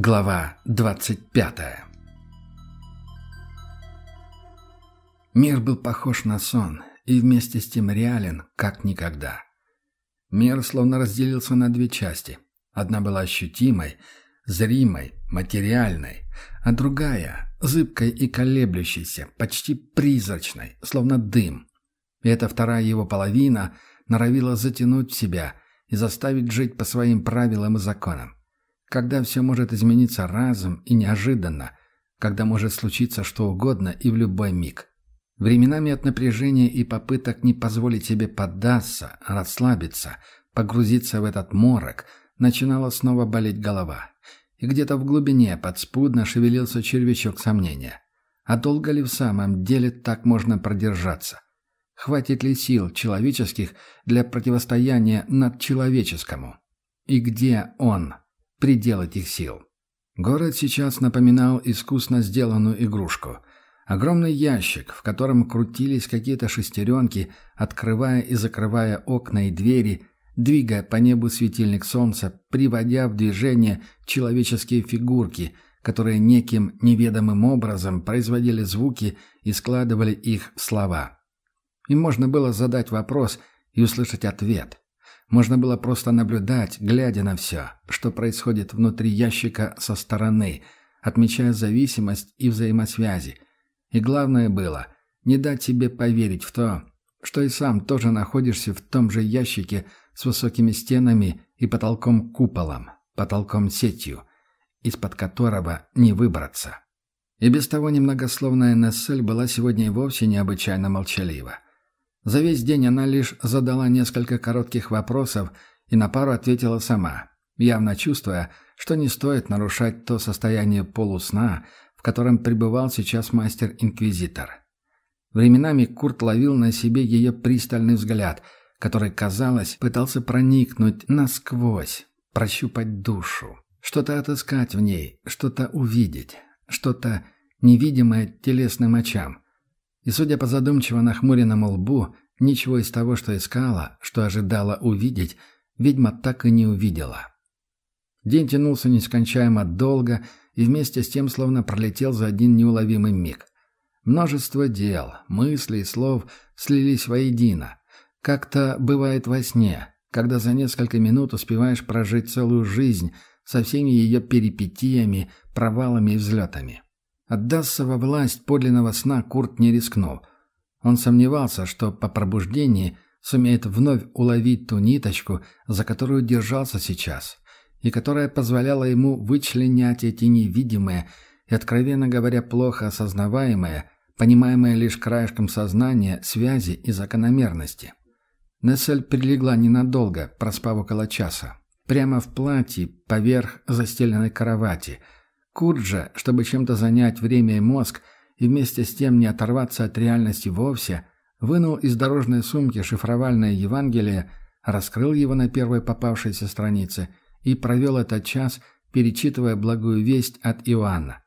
Глава 25 Мир был похож на сон и вместе с тем реален, как никогда. Мир словно разделился на две части. Одна была ощутимой, зримой, материальной, а другая — зыбкой и колеблющейся, почти призрачной, словно дым. И эта вторая его половина норовила затянуть в себя и заставить жить по своим правилам и законам. Когда все может измениться разом и неожиданно, когда может случиться что угодно и в любой миг. Временами от напряжения и попыток не позволить себе поддаться, расслабиться, погрузиться в этот морок, начинала снова болеть голова. И где-то в глубине подспудно шевелился червячок сомнения. А долго ли в самом деле так можно продержаться? Хватит ли сил человеческих для противостояния надчеловеческому? И где он, предел этих сил? Город сейчас напоминал искусно сделанную игрушку. Огромный ящик, в котором крутились какие-то шестеренки, открывая и закрывая окна и двери, двигая по небу светильник солнца, приводя в движение человеческие фигурки, которые неким неведомым образом производили звуки и складывали их в слова. Им можно было задать вопрос и услышать ответ. Можно было просто наблюдать, глядя на все, что происходит внутри ящика со стороны, отмечая зависимость и взаимосвязи. И главное было не дать себе поверить в то, что и сам тоже находишься в том же ящике с высокими стенами и потолком-куполом, потолком-сетью, из-под которого не выбраться. И без того немногословная Нессель была сегодня и вовсе необычайно молчалива. За весь день она лишь задала несколько коротких вопросов и на пару ответила сама, явно чувствуя, что не стоит нарушать то состояние полусна, в котором пребывал сейчас мастер-инквизитор. Временами Курт ловил на себе ее пристальный взгляд, который, казалось, пытался проникнуть насквозь, прощупать душу, что-то отыскать в ней, что-то увидеть, что-то невидимое телесным очам – и, судя по задумчиво нахмуренному лбу, ничего из того, что искала, что ожидала увидеть, ведьма так и не увидела. День тянулся нескончаемо долго и вместе с тем словно пролетел за один неуловимый миг. Множество дел, мыслей слов слились воедино. Как-то бывает во сне, когда за несколько минут успеваешь прожить целую жизнь со всеми ее перипетиями, провалами и взлетами. Отдаться во власть подлинного сна Курт не рискнул. Он сомневался, что по пробуждении сумеет вновь уловить ту ниточку, за которую держался сейчас, и которая позволяла ему вычленять эти невидимые и, откровенно говоря, плохо осознаваемые, понимаемые лишь краешком сознания, связи и закономерности. Нессель прилегла ненадолго, проспав около часа. Прямо в платье, поверх застеленной кровати – Курт же, чтобы чем-то занять время и мозг, и вместе с тем не оторваться от реальности вовсе, вынул из дорожной сумки шифровальное Евангелие, раскрыл его на первой попавшейся странице и провел этот час, перечитывая благую весть от Иоанна.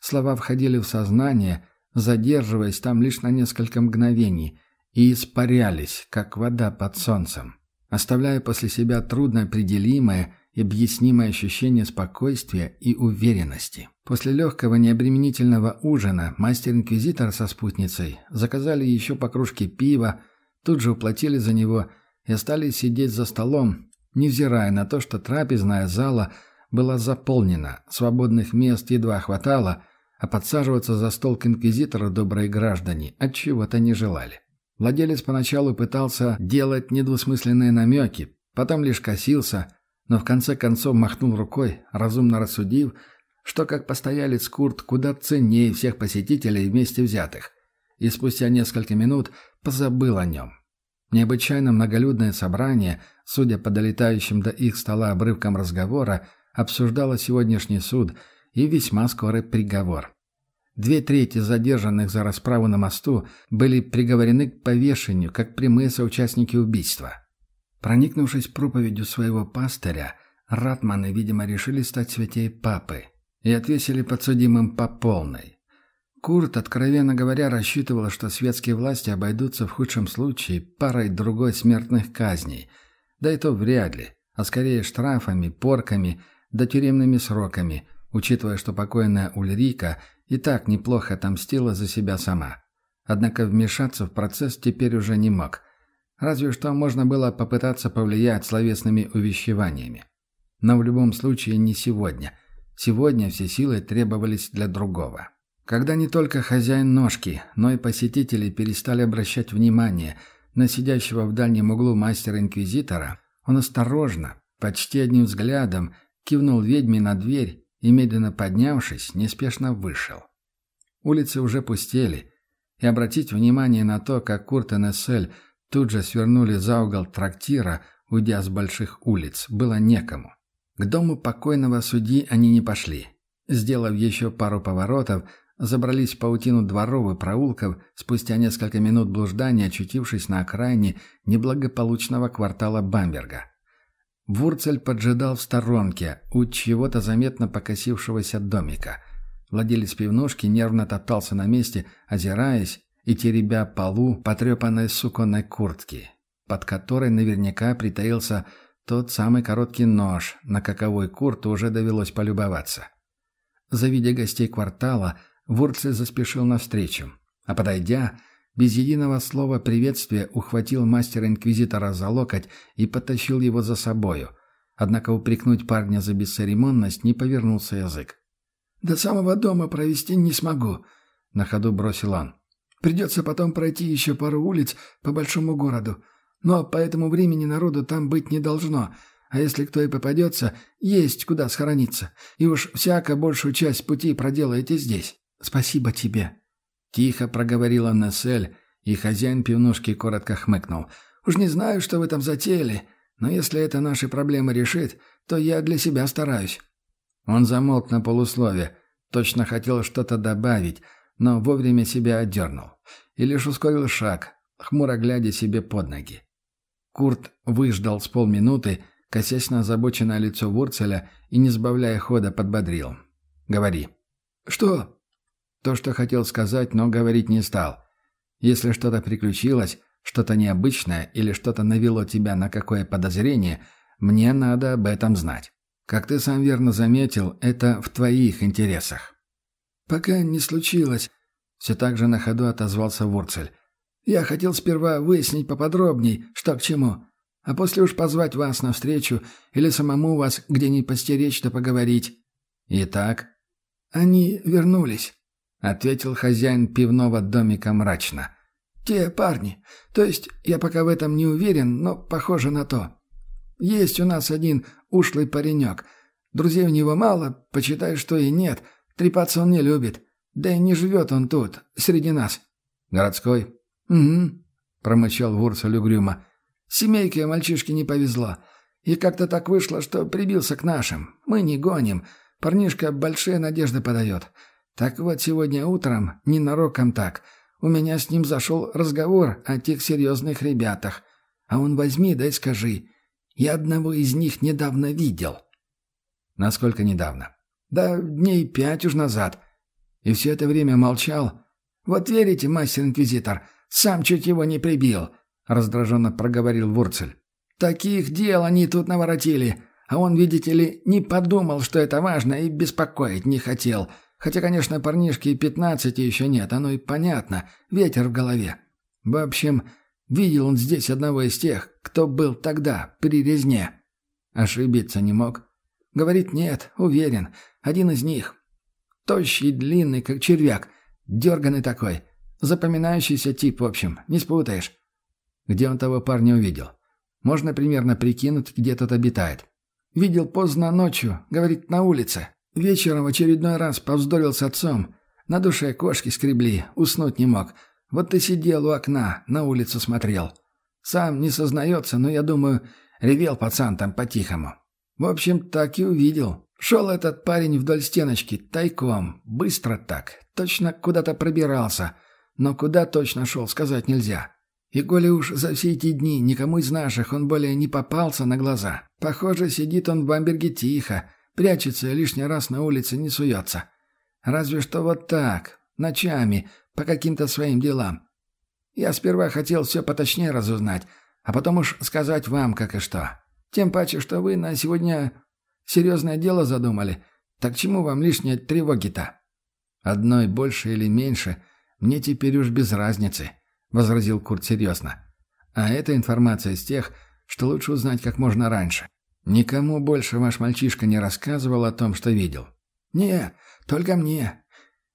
Слова входили в сознание, задерживаясь там лишь на несколько мгновений, и испарялись, как вода под солнцем, оставляя после себя трудноопределимое объяснимое ощущение спокойствия и уверенности. После легкого необременительного ужина мастер-инквизитор со спутницей заказали еще по кружке пива, тут же уплатили за него и остались сидеть за столом, невзирая на то, что трапезная зала была заполнена, свободных мест едва хватало, а подсаживаться за стол к инквизитору добрые граждане от чего-то не желали. Владелец поначалу пытался делать недвусмысленные намеки, потом лишь косился – но в конце концов махнул рукой, разумно рассудив, что как постоялец Курт куда ценнее всех посетителей вместе взятых, и спустя несколько минут позабыл о нем. Необычайно многолюдное собрание, судя по долетающим до их стола обрывкам разговора, обсуждало сегодняшний суд и весьма скорый приговор. Две трети задержанных за расправу на мосту были приговорены к повешению, как прямые соучастники убийства. Проникнувшись проповедью своего пастыря, ратманы, видимо, решили стать святей папы и отвесили подсудимым по полной. Курт, откровенно говоря, рассчитывал, что светские власти обойдутся в худшем случае парой другой смертных казней, да и то вряд ли, а скорее штрафами, порками да тюремными сроками, учитывая, что покойная Ульрика и так неплохо отомстила за себя сама. Однако вмешаться в процесс теперь уже не мог. Разве что можно было попытаться повлиять словесными увещеваниями. Но в любом случае не сегодня. Сегодня все силы требовались для другого. Когда не только хозяин ножки, но и посетители перестали обращать внимание на сидящего в дальнем углу мастера-инквизитора, он осторожно, почти одним взглядом, кивнул ведьме на дверь и, медленно поднявшись, неспешно вышел. Улицы уже пустели, и обратить внимание на то, как Курт и Нессель тут же свернули за угол трактира, уйдя с больших улиц, было некому. К дому покойного судьи они не пошли. Сделав еще пару поворотов, забрались в паутину дворов и проулков, спустя несколько минут блуждания, очутившись на окраине неблагополучного квартала Бамберга. Вурцель поджидал в сторонке у чего-то заметно покосившегося домика. Владелец пивнушки нервно топтался на месте, озираясь и теребя полу потрепанной суконной куртки, под которой наверняка притаился тот самый короткий нож, на каковой Курту уже довелось полюбоваться. Завидя гостей квартала, Вурцель заспешил навстречу, а подойдя, без единого слова приветствия ухватил мастера-инквизитора за локоть и потащил его за собою. Однако упрекнуть парня за бесцеремонность не повернулся язык. «До самого дома провести не смогу», — на ходу бросил он. «Придется потом пройти еще пару улиц по большому городу. Но по этому времени народу там быть не должно, а если кто и попадется, есть куда схорониться. И уж всяко большую часть пути проделаете здесь». «Спасибо тебе», — тихо проговорила Нессель, и хозяин пивнушки коротко хмыкнул. «Уж не знаю, что вы там затеяли, но если это наши проблемы решит, то я для себя стараюсь». Он замолк на полуслове, точно хотел что-то добавить, но вовремя себя отдернул. И лишь ускорил шаг, хмуро глядя себе под ноги. Курт выждал с полминуты, косясь на озабоченное лицо Вурцеля и, не сбавляя хода, подбодрил. «Говори». «Что?» То, что хотел сказать, но говорить не стал. Если что-то приключилось, что-то необычное или что-то навело тебя на какое подозрение, мне надо об этом знать. Как ты сам верно заметил, это в твоих интересах. Пока не случилось, все так же на ходу отозвался Вурцель. Я хотел сперва выяснить поподробней, что к чему, а после уж позвать вас на встречу или самому вас где-нибудь постеречь-то поговорить. Итак, они вернулись. — ответил хозяин пивного домика мрачно. «Те парни. То есть я пока в этом не уверен, но похоже на то. Есть у нас один ушлый паренек. Друзей у него мало, почитай, что и нет. Трепаться он не любит. Да и не живет он тут, среди нас». «Городской?» «Угу», — промычал Вурцель угрюмо. «Семейке мальчишке не повезло. И как-то так вышло, что прибился к нашим. Мы не гоним. Парнишка большие надежды подает. Так вот, сегодня утром, ненароком так, у меня с ним зашел разговор о тех серьезных ребятах. А он возьми, да и скажи. Я одного из них недавно видел. Насколько недавно? Да дней пять уж назад. И все это время молчал. Вот верите, мастер-инквизитор, сам чуть его не прибил, раздраженно проговорил Вурцель. Таких дел они тут наворотили, а он, видите ли, не подумал, что это важно и беспокоить не хотел. — Хотя, конечно, парнишки и пятнадцати еще нет, оно и понятно. Ветер в голове. В общем, видел он здесь одного из тех, кто был тогда, при резне. Ошибиться не мог. Говорит, нет, уверен. Один из них. Тощий, длинный, как червяк. Дерганный такой. Запоминающийся тип, в общем. Не спутаешь. Где он того парня увидел? Можно примерно прикинуть, где тот обитает. Видел поздно ночью, говорит, на улице. Вечером в очередной раз повздорил с отцом. На душе кошки скребли, уснуть не мог. Вот ты сидел у окна, на улицу смотрел. Сам не сознается, но я думаю, ревел пацан там по-тихому. В общем, так и увидел. Шел этот парень вдоль стеночки, тайком, быстро так, точно куда-то пробирался. Но куда точно шел, сказать нельзя. И коли уж за все эти дни никому из наших он более не попался на глаза, похоже, сидит он в Бамберге тихо, Прячется и лишний раз на улице не суется. Разве что вот так, ночами, по каким-то своим делам. Я сперва хотел все поточнее разузнать, а потом уж сказать вам, как и что. Тем паче, что вы на сегодня серьезное дело задумали. Так чему вам лишние тревоги-то?» «Одной больше или меньше, мне теперь уж без разницы», — возразил Курт серьезно. «А эта информация из тех, что лучше узнать как можно раньше. Никому больше ваш мальчишка не рассказывал о том, что видел». «Не, только мне.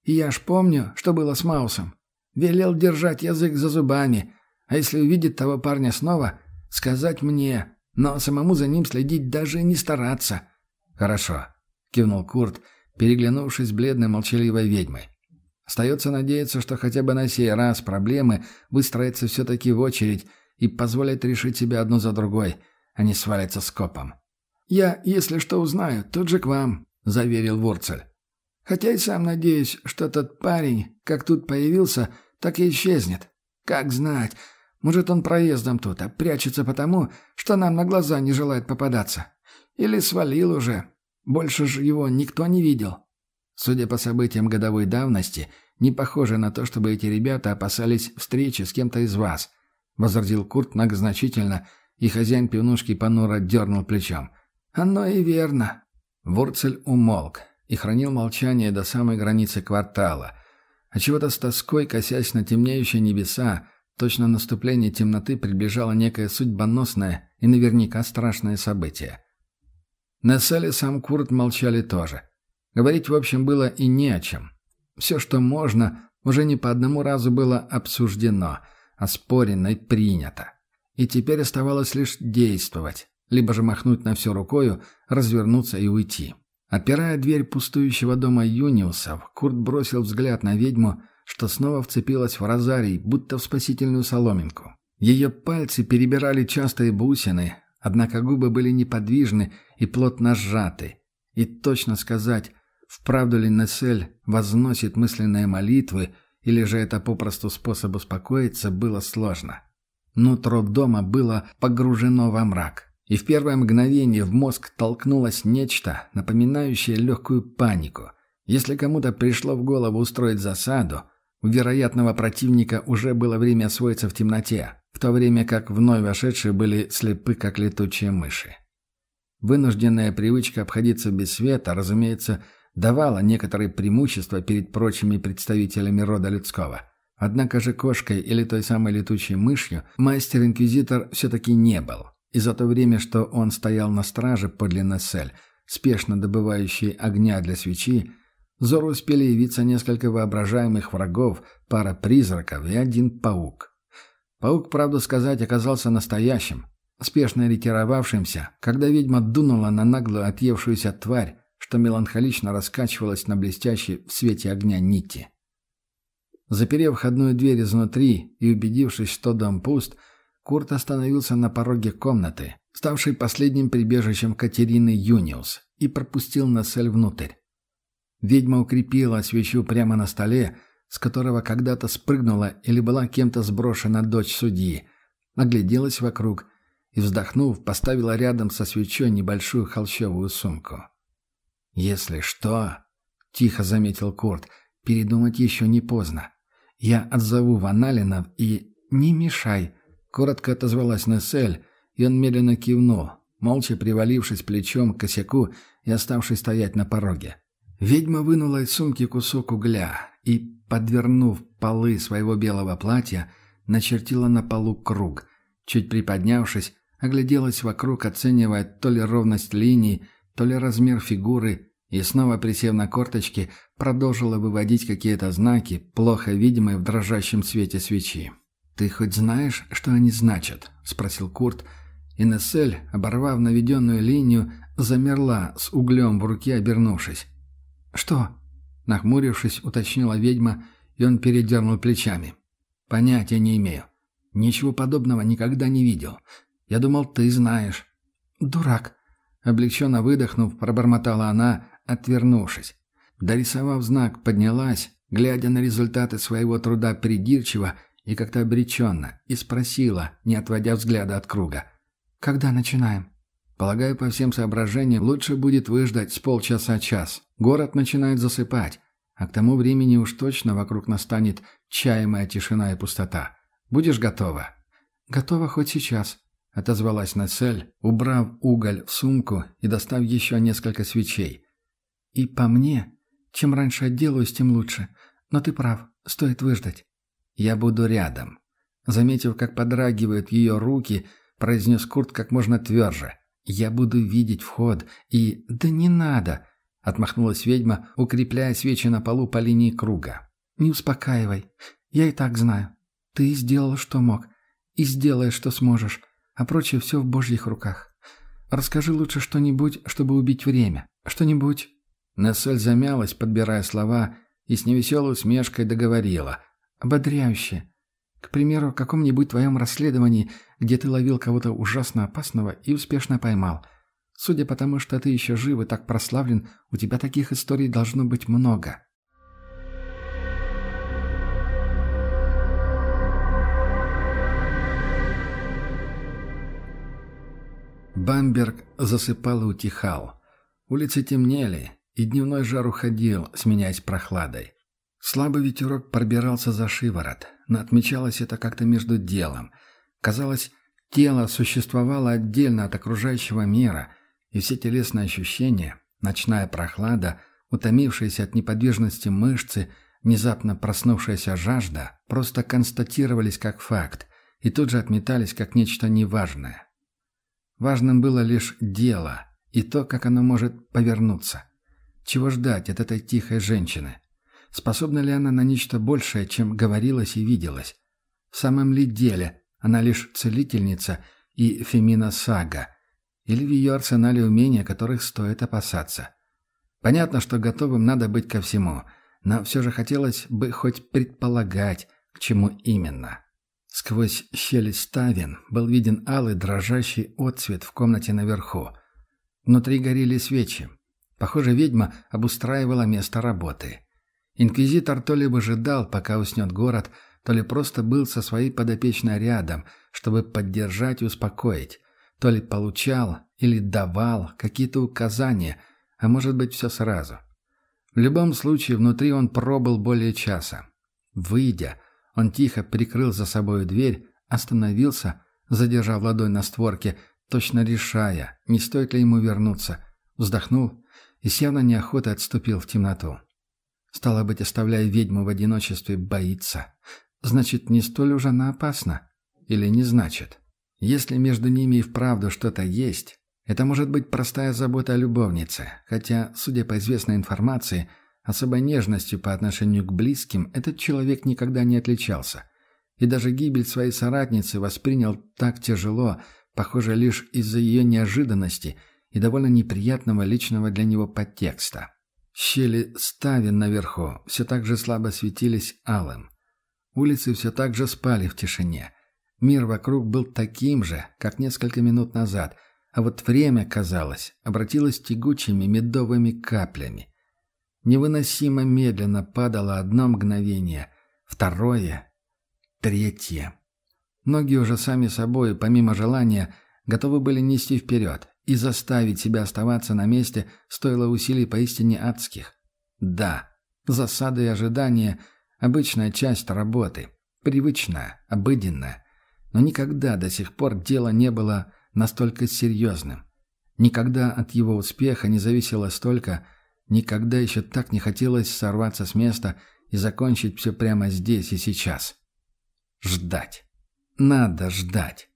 И я ж помню, что было с Маусом. Велел держать язык за зубами, а если увидит того парня снова, сказать мне, но самому за ним следить даже не стараться». «Хорошо», — кивнул Курт, переглянувшись бледной молчаливой ведьмой. Остается надеяться, что хотя бы на сей раз проблемы выстроятся все-таки в очередь и позволят решить себя одну за другой, а не свалятся скопом. «Я, если что узнаю, тут же к вам», — заверил Вурцель. «Хотя и сам надеюсь, что тот парень, как тут появился, так и исчезнет. Как знать, может, он проездом тут, а прячется потому, что нам на глаза не желает попадаться. Или свалил уже. Больше же его никто не видел». Судя по событиям годовой давности, не похоже на то, чтобы эти ребята опасались встречи с кем-то из вас, — возразил Курт многозначительно, и хозяин пивнушки понуро дернул плечом. «Оно и верно». Вурцель умолк и хранил молчание до самой границы квартала, а чего-то с тоской, косясь на темнеющие небеса, точно наступление темноты приближало некое судьбоносное и наверняка страшное событие. Нессель и сам Курт молчали тоже — Говорить, в общем, было и не о чем. Все, что можно, уже не по одному разу было обсуждено, оспорено и принято. И теперь оставалось лишь действовать, либо же махнуть на все рукою, развернуться и уйти. Опирая дверь пустующего дома Юниусов, Курт бросил взгляд на ведьму, что снова вцепилась в розарий, будто в спасительную соломинку. Ее пальцы перебирали частые бусины, однако губы были неподвижны и плотно сжаты. И точно сказать, Вправду ли Нессель возносит мысленные молитвы, или же это попросту способ успокоиться, было сложно. Нутро дома было погружено во мрак. И в первое мгновение в мозг толкнулось нечто, напоминающее легкую панику. Если кому-то пришло в голову устроить засаду, у вероятного противника уже было время освоиться в темноте, в то время как вновь вошедшие были слепы, как летучие мыши. Вынужденная привычка обходиться без света, разумеется, давала некоторые преимущества перед прочими представителями рода людского. Однако же кошкой или той самой летучей мышью мастер-инквизитор все-таки не был. И за то время, что он стоял на страже подле Нессель, спешно добывающий огня для свечи, взору успели явиться несколько воображаемых врагов, пара призраков и один паук. Паук, правду сказать, оказался настоящим, спешно ретировавшимся, когда ведьма дунула на наглую отъевшуюся тварь, что меланхолично раскачивалась на блестящей в свете огня нити. Заперев входную дверь изнутри и убедившись, что дом пуст, Курт остановился на пороге комнаты, ставшей последним прибежищем Катерины Юниус, и пропустил Насель внутрь. Ведьма укрепила свечу прямо на столе, с которого когда-то спрыгнула или была кем-то сброшена дочь судьи, огляделась вокруг и, вздохнув, поставила рядом со свечой небольшую холщовую сумку. «Если что...» — тихо заметил Курт. «Передумать еще не поздно. Я отзову Ваналинов и... Не мешай!» Коротко отозвалась Нессель, и он медленно кивнул, молча привалившись плечом к косяку и оставшись стоять на пороге. Ведьма вынула из сумки кусок угля и, подвернув полы своего белого платья, начертила на полу круг. Чуть приподнявшись, огляделась вокруг, оценивая то ли ровность линий, то ли размер фигуры, и снова, присев на корточки, продолжила выводить какие-то знаки, плохо видимые в дрожащем свете свечи. «Ты хоть знаешь, что они значат?» — спросил Курт. И оборвав наведенную линию, замерла с углем в руке, обернувшись. «Что?» — нахмурившись, уточнила ведьма, и он передернул плечами. «Понятия не имею. Ничего подобного никогда не видел. Я думал, ты знаешь». «Дурак», Облегченно выдохнув, пробормотала она, отвернувшись. Дорисовав знак, поднялась, глядя на результаты своего труда придирчиво и как-то обреченно, и спросила, не отводя взгляда от круга. «Когда начинаем?» «Полагаю, по всем соображениям, лучше будет выждать с полчаса-час. Город начинает засыпать, а к тому времени уж точно вокруг настанет чаемая тишина и пустота. Будешь готова?» «Готова хоть сейчас», — отозвалась Насель, убрав уголь в сумку и достав еще несколько свечей. И по мне, чем раньше отделаюсь, тем лучше. Но ты прав, стоит выждать. Я буду рядом. Заметив, как подрагивают ее руки, произнес Курт как можно тверже. «Я буду видеть вход и...» «Да не надо!» — отмахнулась ведьма, укрепляя свечи на полу по линии круга. «Не успокаивай. Я и так знаю. Ты сделал, что мог. И сделаешь, что сможешь. А прочее все в божьих руках. Расскажи лучше что-нибудь, чтобы убить время. Что-нибудь...» Нессель замялась, подбирая слова, и с невеселой усмешкой договорила. «Ободряюще. К примеру, в каком-нибудь твоем расследовании, где ты ловил кого-то ужасно опасного и успешно поймал. Судя по тому, что ты еще жив и так прославлен, у тебя таких историй должно быть много». Бамберг засыпал и утихал. Улицы темнели, и дневной жар уходил, сменяясь прохладой. Слабый ветерок пробирался за шиворот, но отмечалось это как-то между делом. Казалось, тело существовало отдельно от окружающего мира, и все телесные ощущения, ночная прохлада, утомившиеся от неподвижности мышцы, внезапно проснувшаяся жажда, просто констатировались как факт и тут же отметались как нечто неважное. Важным было лишь дело и то, как оно может повернуться. Чего ждать от этой тихой женщины? Способна ли она на нечто большее, чем говорилось и виделось? В самом ли деле она лишь целительница и Фемина Сага? Или в ее арсенале умения, которых стоит опасаться? Понятно, что готовым надо быть ко всему, но все же хотелось бы хоть предполагать, к чему именно. Сквозь щели ставен был виден алый дрожащий отцвет в комнате наверху. Внутри горели свечи. Похоже, ведьма обустраивала место работы. Инквизитор то ли выжидал, пока уснет город, то ли просто был со своей подопечной рядом, чтобы поддержать и успокоить, то ли получал или давал какие-то указания, а может быть все сразу. В любом случае, внутри он пробыл более часа. Выйдя, он тихо прикрыл за собой дверь, остановился, задержав ладонь на створке, точно решая, не стоит ли ему вернуться, вздохнул и с явно неохотой отступил в темноту. Стало быть, оставляя ведьму в одиночестве, боится. Значит, не столь уж она опасна. Или не значит. Если между ними и вправду что-то есть, это может быть простая забота о любовнице, хотя, судя по известной информации, особой нежностью по отношению к близким этот человек никогда не отличался. И даже гибель своей соратницы воспринял так тяжело, похоже, лишь из-за ее неожиданности и довольно неприятного личного для него подтекста. Щели ставен наверху все так же слабо светились алым. Улицы все так же спали в тишине. Мир вокруг был таким же, как несколько минут назад, а вот время, казалось, обратилось тягучими медовыми каплями. Невыносимо медленно падало одно мгновение, второе, третье. Ноги уже сами собой, помимо желания, готовы были нести вперед, и заставить себя оставаться на месте стоило усилий поистине адских. Да, засады и ожидания – обычная часть работы, привычная, обыденная. Но никогда до сих пор дело не было настолько серьезным. Никогда от его успеха не зависело столько, никогда еще так не хотелось сорваться с места и закончить все прямо здесь и сейчас. Ждать. Надо ждать.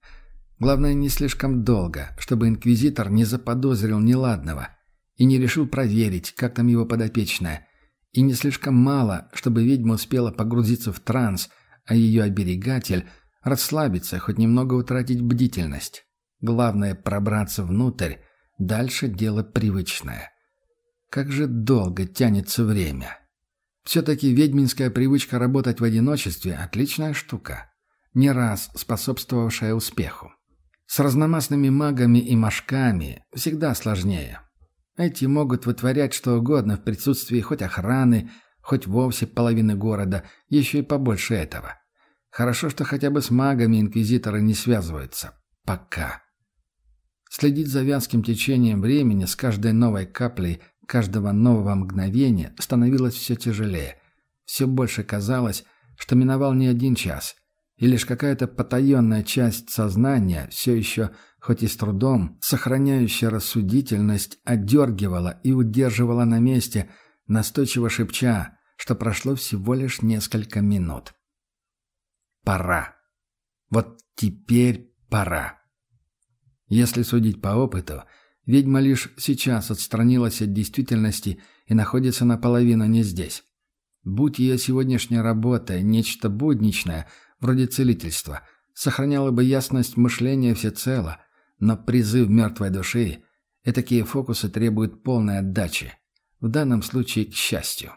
Главное, не слишком долго, чтобы инквизитор не заподозрил неладного и не решил проверить, как там его подопечная. И не слишком мало, чтобы ведьма успела погрузиться в транс, а ее оберегатель расслабиться, хоть немного утратить бдительность. Главное – пробраться внутрь, дальше дело привычное. Как же долго тянется время. Все-таки ведьминская привычка работать в одиночестве – отличная штука, не раз способствовавшая успеху. С разномастными магами и мошками всегда сложнее. Эти могут вытворять что угодно в присутствии хоть охраны, хоть вовсе половины города, еще и побольше этого. Хорошо, что хотя бы с магами инквизиторы не связываются. Пока. Следить за вязким течением времени с каждой новой каплей, каждого нового мгновения становилось все тяжелее. Все больше казалось, что миновал не один час. И лишь какая-то потаенная часть сознания, все еще, хоть и с трудом, сохраняющая рассудительность, отдергивала и удерживала на месте, настойчиво шепча, что прошло всего лишь несколько минут. Пора. Вот теперь пора. Если судить по опыту, ведьма лишь сейчас отстранилась от действительности и находится наполовину не здесь. Будь ее сегодняшняя работа нечто будничное, вроде целительства, сохраняла бы ясность мышления всецело, но призыв мертвой души и такие фокусы требуют полной отдачи. В данном случае к счастью.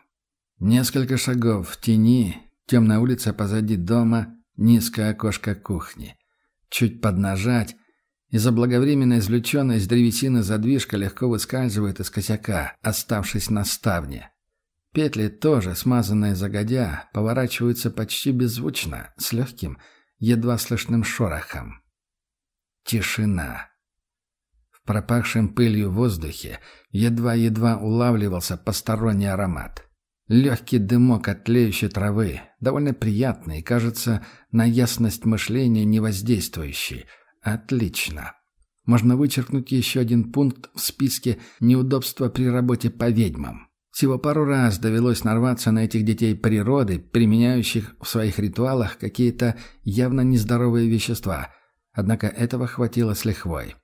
Несколько шагов в тени, темная улица позади дома, низкое окошко кухни. Чуть поднажать, и заблаговременно извлеченная из древесины задвижка легко выскальзывает из косяка, оставшись на ставне. Петли тоже, смазанные загодя, поворачиваются почти беззвучно, с легким, едва слышным шорохом. Тишина. В пропахшем пылью воздухе едва-едва улавливался посторонний аромат. Легкий дымок от тлеющей травы, довольно приятный, кажется, на ясность мышления не воздействующий. Отлично. Можно вычеркнуть еще один пункт в списке неудобства при работе по ведьмам. Всего пару раз довелось нарваться на этих детей природы, применяющих в своих ритуалах какие-то явно нездоровые вещества. Однако этого хватило с лихвой.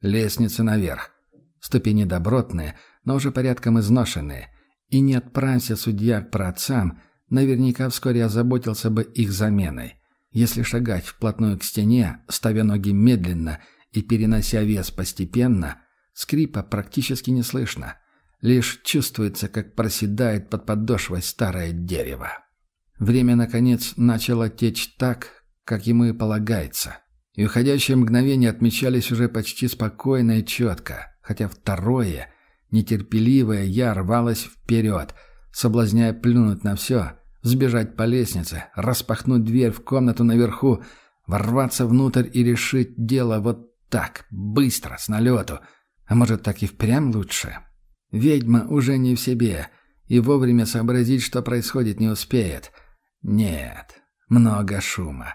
Лестница наверх. Ступени добротные, но уже порядком изношенные. И не отправься судья к праотцам, наверняка вскоре озаботился бы их заменой. Если шагать вплотную к стене, ставя ноги медленно и перенося вес постепенно, скрипа практически не слышно – Лишь чувствуется, как проседает под подошвой старое дерево. Время, наконец, начало течь так, как ему и полагается. И уходящие мгновения отмечались уже почти спокойно и четко, хотя второе, нетерпеливое я рвалось вперед, соблазняя плюнуть на все, сбежать по лестнице, распахнуть дверь в комнату наверху, ворваться внутрь и решить дело вот так, быстро, с налету. А может, так и впрямь лучше? Ведьма уже не в себе, и вовремя сообразить, что происходит, не успеет. Нет, много шума.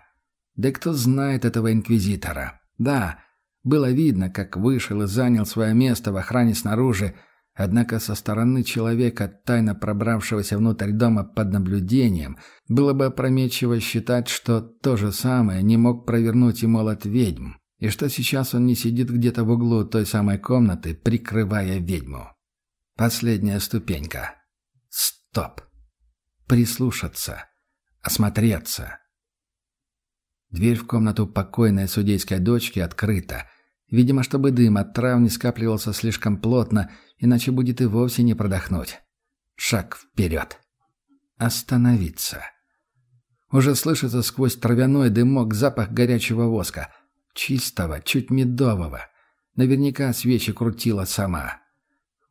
Да кто знает этого инквизитора? Да, было видно, как вышел и занял свое место в охране снаружи, однако со стороны человека, тайно пробравшегося внутрь дома под наблюдением, было бы опрометчиво считать, что то же самое не мог провернуть и молот ведьм, и что сейчас он не сидит где-то в углу той самой комнаты, прикрывая ведьму. Последняя ступенька. Стоп. Прислушаться. Осмотреться. Дверь в комнату покойной судейской дочки открыта. Видимо, чтобы дым от трав не скапливался слишком плотно, иначе будет и вовсе не продохнуть. Шаг вперед. Остановиться. Уже слышится сквозь травяной дымок запах горячего воска. Чистого, чуть медового. Наверняка свечи крутила сама.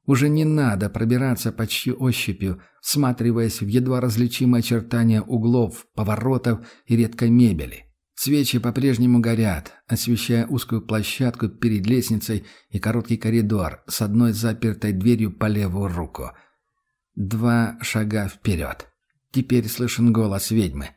Уже не надо пробираться почти ощупью, всматриваясь в едва различимые очертания углов, поворотов и редкой мебели. Свечи по-прежнему горят, освещая узкую площадку перед лестницей и короткий коридор с одной запертой дверью по левую руку. Два шага вперед. Теперь слышен голос ведьмы.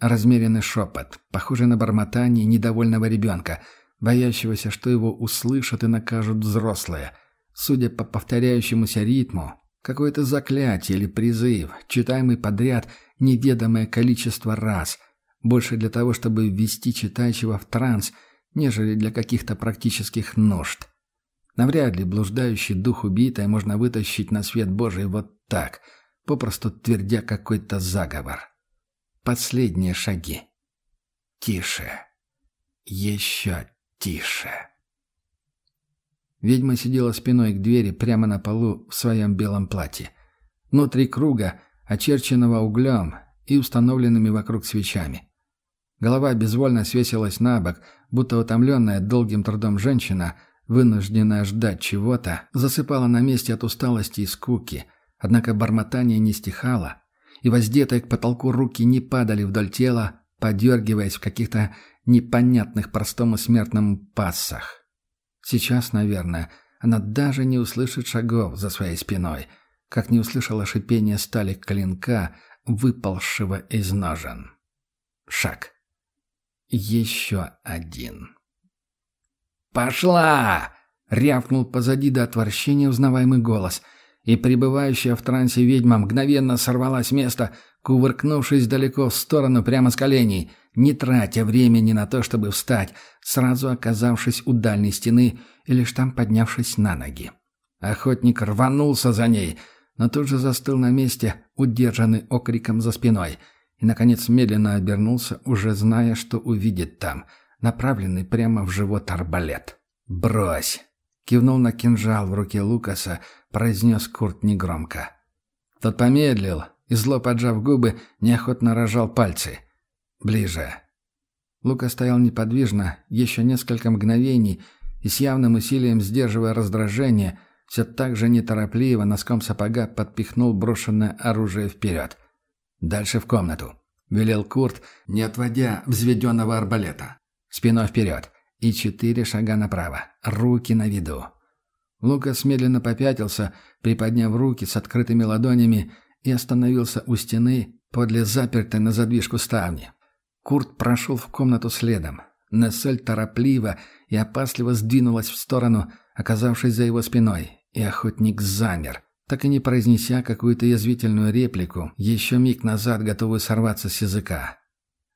Размеренный шепот, похожий на бормотание недовольного ребенка, боящегося, что его услышат и накажут взрослые – Судя по повторяющемуся ритму, какое-то заклятие или призыв, читаемый подряд неведомое количество раз, больше для того, чтобы ввести читающего в транс, нежели для каких-то практических нужд. Навряд ли блуждающий дух убитой можно вытащить на свет Божий вот так, попросту твердя какой-то заговор. Последние шаги. Тише. Еще тише. Ведьма сидела спиной к двери прямо на полу в своем белом платье. Внутри круга, очерченного углем и установленными вокруг свечами. Голова безвольно свесилась на бок, будто утомленная долгим трудом женщина, вынужденная ждать чего-то, засыпала на месте от усталости и скуки, однако бормотание не стихало, и воздетые к потолку руки не падали вдоль тела, подергиваясь в каких-то непонятных простому смертному пассах. Сейчас, наверное, она даже не услышит шагов за своей спиной, как не услышала шипение стали клинка, выползшего из ножен. Шаг. еще один. «Пошла!» — рявкнул позади до отвращения узнаваемый голос, и пребывающая в трансе ведьма мгновенно сорвалась с места, кувыркнувшись далеко в сторону прямо с коленей, не тратя времени на то, чтобы встать, сразу оказавшись у дальней стены и лишь там поднявшись на ноги. Охотник рванулся за ней, но тут же застыл на месте, удержанный окриком за спиной, и, наконец, медленно обернулся, уже зная, что увидит там, направленный прямо в живот арбалет. «Брось!» — кивнул на кинжал в руке Лукаса, произнес Курт негромко. Тот помедлил и, зло поджав губы, неохотно рожал пальцы. «Ближе». Лука стоял неподвижно еще несколько мгновений и с явным усилием сдерживая раздражение, все так же неторопливо носком сапога подпихнул брошенное оружие вперед. «Дальше в комнату», — велел Курт, не отводя взведенного арбалета. «Спиной вперед и четыре шага направо, руки на виду». Лукас медленно попятился, приподняв руки с открытыми ладонями и остановился у стены подле запертой на задвижку ставни. Курт прошел в комнату следом. Нессель торопливо и опасливо сдвинулась в сторону, оказавшись за его спиной, и охотник замер, так и не произнеся какую-то язвительную реплику, еще миг назад готовый сорваться с языка.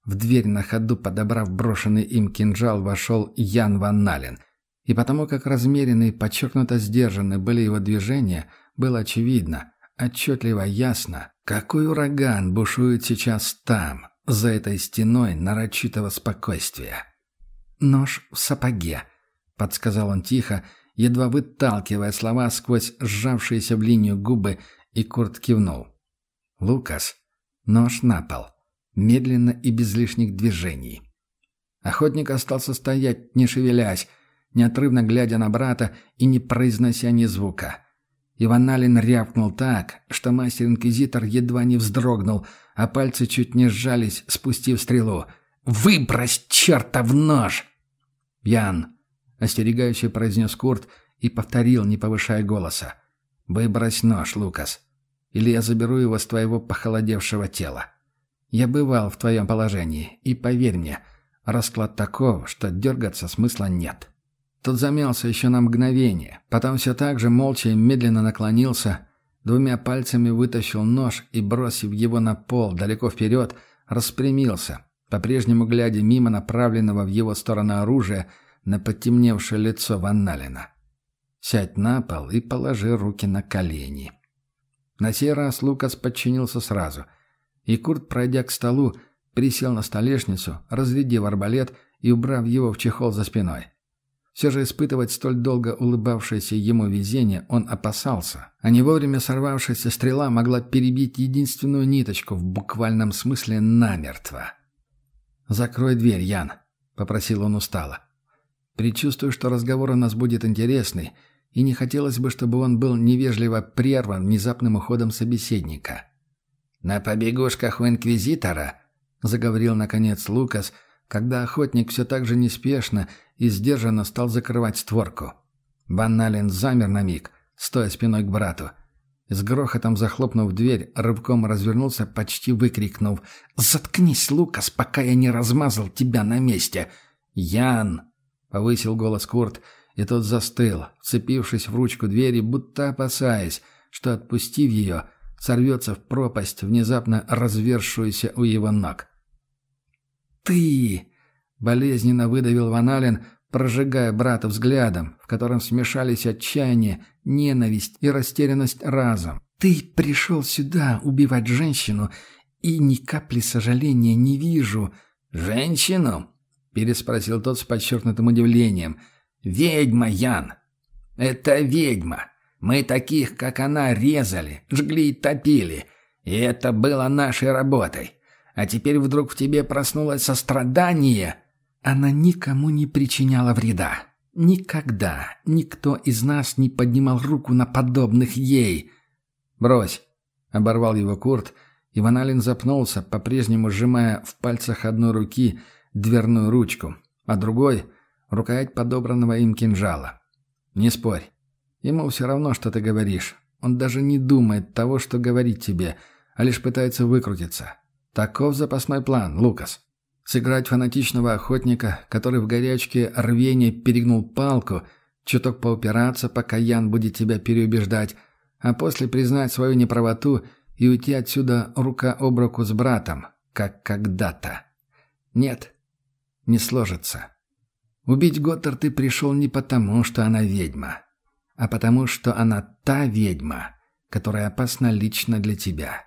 В дверь на ходу, подобрав брошенный им кинжал, вошел Ян Ван Нален. И потому как размеренные, подчеркнуто сдержаны были его движения, было очевидно, отчетливо ясно, какой ураган бушует сейчас там, за этой стеной нарочитого спокойствия. «Нож в сапоге», — подсказал он тихо, — едва выталкивая слова сквозь сжавшиеся в линию губы, и Курт кивнул. «Лукас, нож на пол, медленно и без лишних движений». Охотник остался стоять, не шевелясь, неотрывно глядя на брата и не произнося ни звука. Иван Алин рявкнул так, что мастер-инквизитор едва не вздрогнул, а пальцы чуть не сжались, спустив стрелу. «Выбрось, чертов нож!» «Ян, остерегающе произнес Курт и повторил, не повышая голоса. «Выбрось нож, Лукас, или я заберу его с твоего похолодевшего тела. Я бывал в твоем положении, и поверь мне, расклад таков, что дергаться смысла нет». Тот замялся еще на мгновение, потом все так же молча и медленно наклонился, двумя пальцами вытащил нож и, бросив его на пол далеко вперед, распрямился, по-прежнему глядя мимо направленного в его сторону оружия, на потемневшее лицо Ванналина. «Сядь на пол и положи руки на колени». На сей раз Лукас подчинился сразу, и Курт, пройдя к столу, присел на столешницу, разрядив арбалет и убрав его в чехол за спиной. Все же испытывать столь долго улыбавшееся ему везение он опасался, а не вовремя сорвавшаяся стрела могла перебить единственную ниточку в буквальном смысле намертво. «Закрой дверь, Ян», — попросил он устало. Предчувствую, что разговор у нас будет интересный, и не хотелось бы, чтобы он был невежливо прерван внезапным уходом собеседника. «На побегушках у Инквизитора», — заговорил наконец Лукас, когда охотник все так же неспешно и сдержанно стал закрывать створку. Ван Нален замер на миг, стоя спиной к брату. С грохотом захлопнув дверь, рывком развернулся, почти выкрикнув «Заткнись, Лукас, пока я не размазал тебя на месте!» «Ян!» Повысил голос Курт, и тот застыл, вцепившись в ручку двери, будто опасаясь, что, отпустив ее, сорвется в пропасть, внезапно развершуюся у его ног. «Ты!» — болезненно выдавил Ваналин, прожигая брата взглядом, в котором смешались отчаяние, ненависть и растерянность разом. «Ты пришел сюда убивать женщину, и ни капли сожаления не вижу». «Женщину?» — переспросил тот с подчеркнутым удивлением. «Ведьма, Ян! Это ведьма! Мы таких, как она, резали, жгли и топили. И это было нашей работой. А теперь вдруг в тебе проснулось сострадание. Она никому не причиняла вреда. Никогда никто из нас не поднимал руку на подобных ей. «Брось!» — оборвал его Курт, и Ваналин запнулся, по-прежнему сжимая в пальцах одной руки — дверную ручку, а другой — рукоять подобранного им кинжала. Не спорь. Ему все равно, что ты говоришь. Он даже не думает того, что говорит тебе, а лишь пытается выкрутиться. Таков запасной план, Лукас. Сыграть фанатичного охотника, который в горячке рвения перегнул палку, чуток поупираться, пока Ян будет тебя переубеждать, а после признать свою неправоту и уйти отсюда рука об руку с братом, как когда-то. Нет, не сложится. Убить Готтер ты пришел не потому, что она ведьма, а потому, что она та ведьма, которая опасна лично для тебя.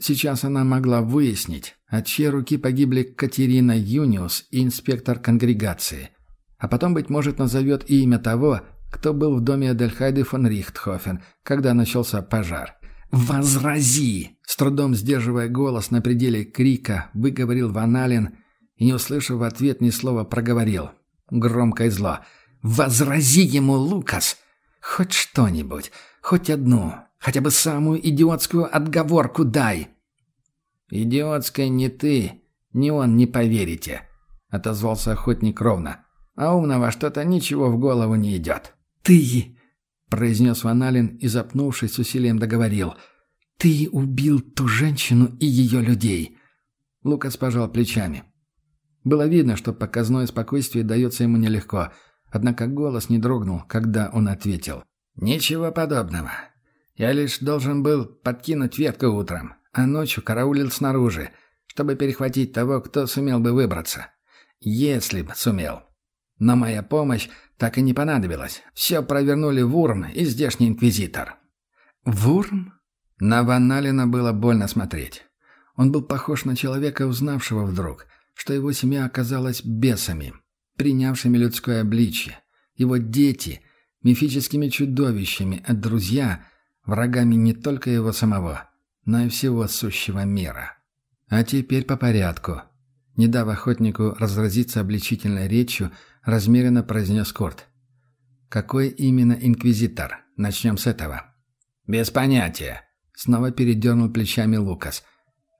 Сейчас она могла выяснить, от чьей руки погибли Катерина Юниус и инспектор конгрегации, а потом, быть может, назовет и имя того, кто был в доме Адельхайды фон Рихтхофен, когда начался пожар. «Возрази!» С трудом сдерживая голос на пределе крика, выговорил Ваналин и, не услышав в ответ ни слова, проговорил. Громко и зло. «Возрази ему, Лукас! Хоть что-нибудь, хоть одну, хотя бы самую идиотскую отговорку дай!» «Идиотской не ты, ни он не поверите», — отозвался охотник ровно. «А умного что-то ничего в голову не идет». «Ты!» — произнес Ваналин и, запнувшись, с усилием договорил. «Ты убил ту женщину и ее людей!» Лукас пожал плечами. Было видно, что показное спокойствие дается ему нелегко, однако голос не дрогнул, когда он ответил. «Ничего подобного. Я лишь должен был подкинуть ветку утром, а ночью караулил снаружи, чтобы перехватить того, кто сумел бы выбраться. Если бы сумел. Но моя помощь так и не понадобилась. Все провернули Вурм и здешний инквизитор». «Вурм?» На Ванналина было больно смотреть. Он был похож на человека, узнавшего вдруг, что его семья оказалась бесами, принявшими людское обличье. Его дети — мифическими чудовищами, а друзья — врагами не только его самого, но и всего сущего мира. А теперь по порядку. Не дав охотнику разразиться обличительной речью, размеренно произнес Корт. «Какой именно инквизитор? Начнем с этого». «Без понятия», — снова передернул плечами Лукас.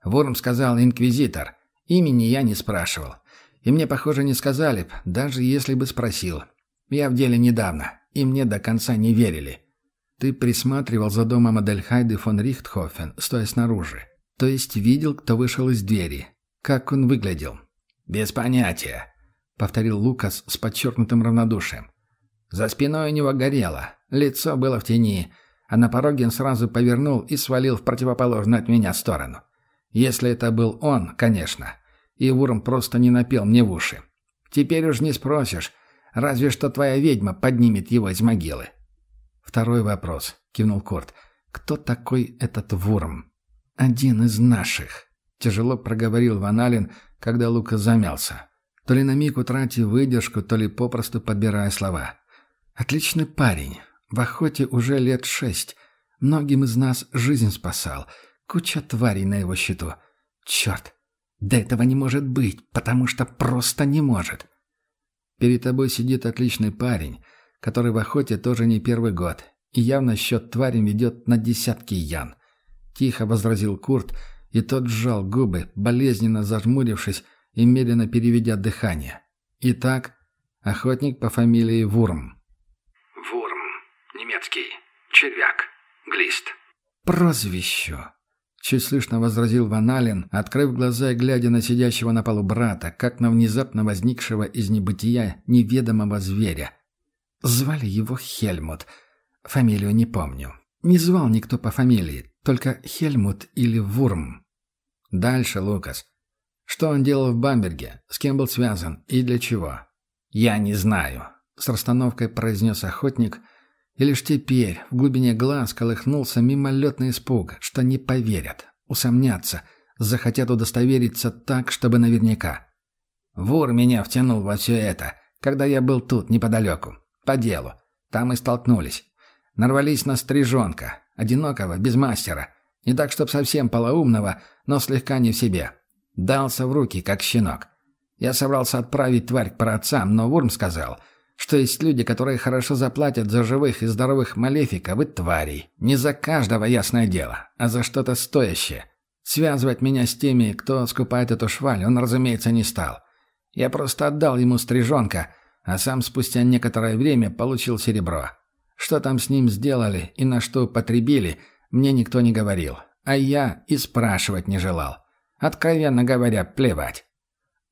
«Вурм сказал инквизитор. Имени я не спрашивал. И мне, похоже, не сказали б, даже если бы спросил. Я в деле недавно, и мне до конца не верили. Ты присматривал за домом Адельхайды фон Рихтхофен, стоя снаружи. То есть видел, кто вышел из двери. Как он выглядел? «Без понятия», — повторил Лукас с подчеркнутым равнодушием. За спиной у него горело, лицо было в тени, а на пороге он сразу повернул и свалил в противоположную от меня сторону. Если это был он, конечно. И Вурм просто не напел мне в уши. Теперь уж не спросишь, разве что твоя ведьма поднимет его из могилы. Второй вопрос, кивнул Корт. Кто такой этот Вурм? Один из наших. Тяжело проговорил Ваналин, когда Лука замялся. То ли на миг утратив выдержку, то ли попросту подбирая слова. «Отличный парень. В охоте уже лет шесть. Многим из нас жизнь спасал. Куча тварей на его счету. Черт! Да этого не может быть, потому что просто не может. Перед тобой сидит отличный парень, который в охоте тоже не первый год, и явно счет тварям ведет на десятки ян. Тихо возразил Курт, и тот сжал губы, болезненно зажмурившись и медленно переведя дыхание. Итак, охотник по фамилии Вурм. Вурм. Немецкий. Червяк. Глист. Прозвище. Чуть слышно возразил Ваналин, открыв глаза и глядя на сидящего на полу брата, как на внезапно возникшего из небытия неведомого зверя. Звали его Хельмут. Фамилию не помню. Не звал никто по фамилии, только Хельмут или Вурм. Дальше, Лукас. Что он делал в Бамберге? С кем был связан? И для чего? Я не знаю. С расстановкой произнес охотник – и лишь теперь в глубине глаз колыхнулся мимолетный испуг, что не поверят, усомнятся, захотят удостовериться так, чтобы наверняка. Вор меня втянул во все это, когда я был тут, неподалеку, по делу. Там и столкнулись. Нарвались на стрижонка, одинокого, без мастера. Не так, чтоб совсем полоумного, но слегка не в себе. Дался в руки, как щенок. Я собрался отправить тварь к праотцам, но Вурм сказал — что есть люди, которые хорошо заплатят за живых и здоровых малефиков и тварей. Не за каждого, ясное дело, а за что-то стоящее. Связывать меня с теми, кто скупает эту шваль, он, разумеется, не стал. Я просто отдал ему стрижонка, а сам спустя некоторое время получил серебро. Что там с ним сделали и на что потребили, мне никто не говорил. А я и спрашивать не желал. Откровенно говоря, плевать.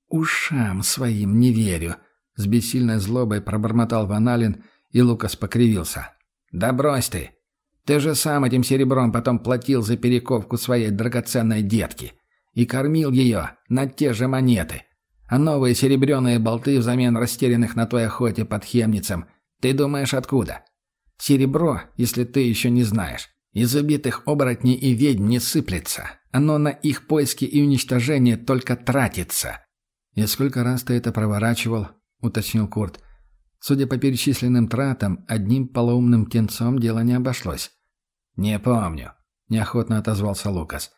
ушам своим не верю!» С бессильной злобой пробормотал Ваналин, и Лукас покривился. «Да брось ты! Ты же сам этим серебром потом платил за перековку своей драгоценной детки и кормил ее на те же монеты. А новые серебряные болты взамен растерянных на той охоте под Хемницем, ты думаешь откуда? Серебро, если ты еще не знаешь, из убитых оборотней и ведьм не сыплется. Оно на их поиски и уничтожение только тратится. «И сколько раз ты это проворачивал?» — уточнил Курт. Судя по перечисленным тратам, одним полоумным птенцом дело не обошлось. «Не помню», — неохотно отозвался Лукас.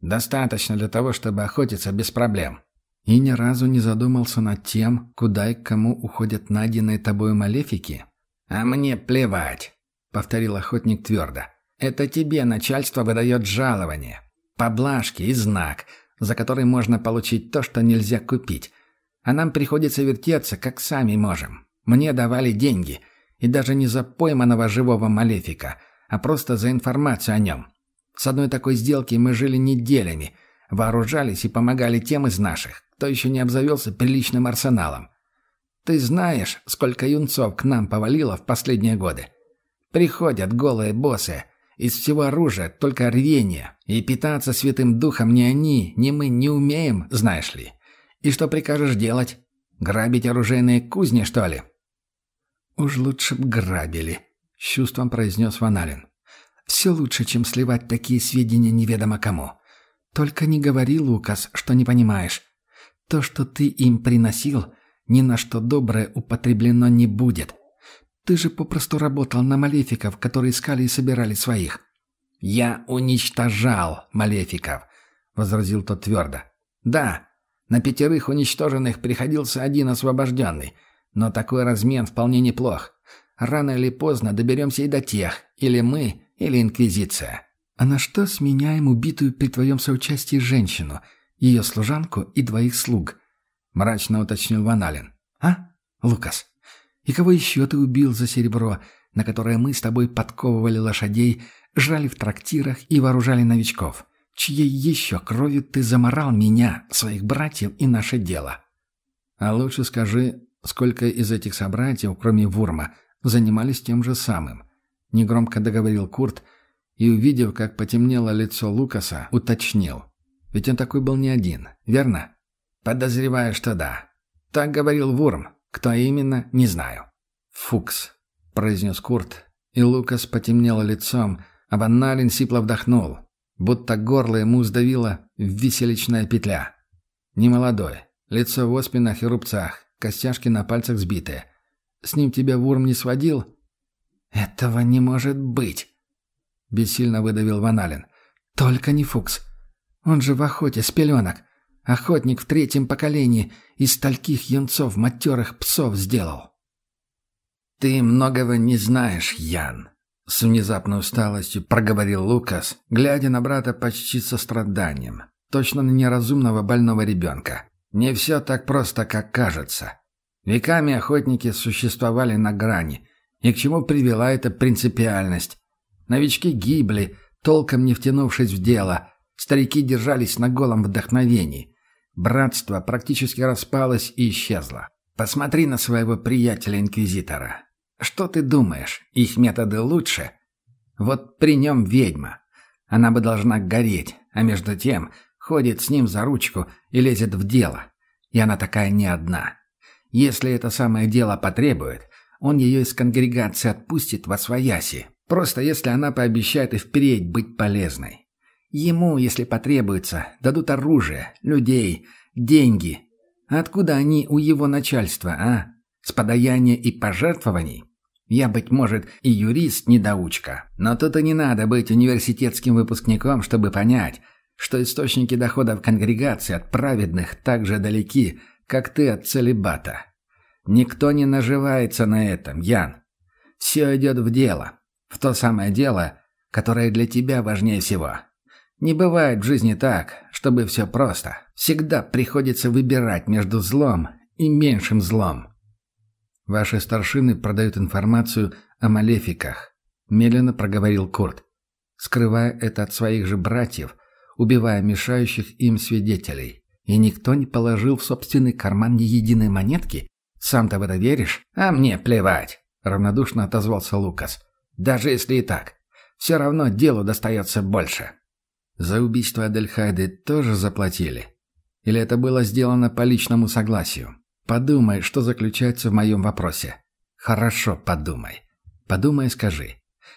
«Достаточно для того, чтобы охотиться без проблем». «И ни разу не задумался над тем, куда и к кому уходят найденные тобою малефики?» «А мне плевать», — повторил охотник твердо. «Это тебе начальство выдает жалование, поблажки и знак, за который можно получить то, что нельзя купить. А нам приходится вертеться, как сами можем. Мне давали деньги, и даже не за пойманного живого малефика, а просто за информацию о нем. С одной такой сделки мы жили неделями, вооружались и помогали тем из наших, кто еще не обзавелся приличным арсеналом. Ты знаешь, сколько юнцов к нам повалило в последние годы? Приходят голые боссы, из всего оружия только рвение, и питаться святым духом ни они, ни мы не умеем, знаешь ли. И что прикажешь делать? Грабить оружейные кузни, что ли?» «Уж лучше б грабили», — с чувством произнес Ваналин. «Все лучше, чем сливать такие сведения неведомо кому. Только не говори, Лукас, что не понимаешь. То, что ты им приносил, ни на что доброе употреблено не будет. Ты же попросту работал на малефиков, которые искали и собирали своих». «Я уничтожал малефиков», — возразил тот твердо. «Да, на пятерых уничтоженных приходился один освобожденный, но такой размен вполне неплох. Рано или поздно доберемся и до тех, или мы, или Инквизиция». «А на что сменяем убитую при твоем соучастии женщину, ее служанку и двоих слуг?» — мрачно уточнил Ваналин. «А, Лукас?» И кого еще ты убил за серебро, на которое мы с тобой подковывали лошадей, жрали в трактирах и вооружали новичков? Чьей еще кровью ты заморал меня, своих братьев и наше дело? А лучше скажи, сколько из этих собратьев, кроме Вурма, занимались тем же самым? Негромко договорил Курт и, увидев, как потемнело лицо Лукаса, уточнил. Ведь он такой был не один, верно? Подозреваю, что да. Так говорил Вурм, кто именно, не знаю. «Фукс», — произнес Курт, и Лукас потемнел лицом, а Ван сипло вдохнул, будто горло ему сдавило виселичная петля. Немолодой, лицо в оспинах и рубцах, костяшки на пальцах сбитые. С ним тебя Вурм не сводил? «Этого не может быть!» — бессильно выдавил Ваналин. «Только не Фукс. Он же в охоте с пеленок. Охотник в третьем поколении из стольких юнцов матерых псов сделал. «Ты многого не знаешь, Ян», — с внезапной усталостью проговорил Лукас, глядя на брата почти со страданием, точно на неразумного больного ребенка. «Не все так просто, как кажется. Веками охотники существовали на грани, и к чему привела эта принципиальность? Новички гибли, толком не втянувшись в дело, старики держались на голом вдохновении. Братство практически распалось и исчезло. Посмотри на своего приятеля-инквизитора. Что ты думаешь, их методы лучше? Вот при нем ведьма. Она бы должна гореть, а между тем ходит с ним за ручку и лезет в дело. И она такая не одна. Если это самое дело потребует, он ее из конгрегации отпустит во свояси. Просто если она пообещает и впредь быть полезной. Ему, если потребуется, дадут оружие, людей, деньги. Откуда они у его начальства, а? С подаяния и пожертвований? Я, быть может, и юрист-недоучка. Но тут и не надо быть университетским выпускником, чтобы понять, что источники доходов конгрегации от праведных так же далеки, как ты от целебата. Никто не наживается на этом, Ян. Все идет в дело. В то самое дело, которое для тебя важнее всего. Не бывает в жизни так, чтобы все просто. Всегда приходится выбирать между злом и меньшим злом. Ваши старшины продают информацию о малефиках, медленно проговорил Курт, скрывая это от своих же братьев, убивая мешающих им свидетелей. И никто не положил в собственный карман ни единой монетки? Сам-то в это веришь? А мне плевать, равнодушно отозвался Лукас. Даже если и так. Все равно делу достается больше. За убийство Адельхайды тоже заплатили? Или это было сделано по личному согласию? Подумай, что заключается в моем вопросе. Хорошо, подумай. Подумай и скажи.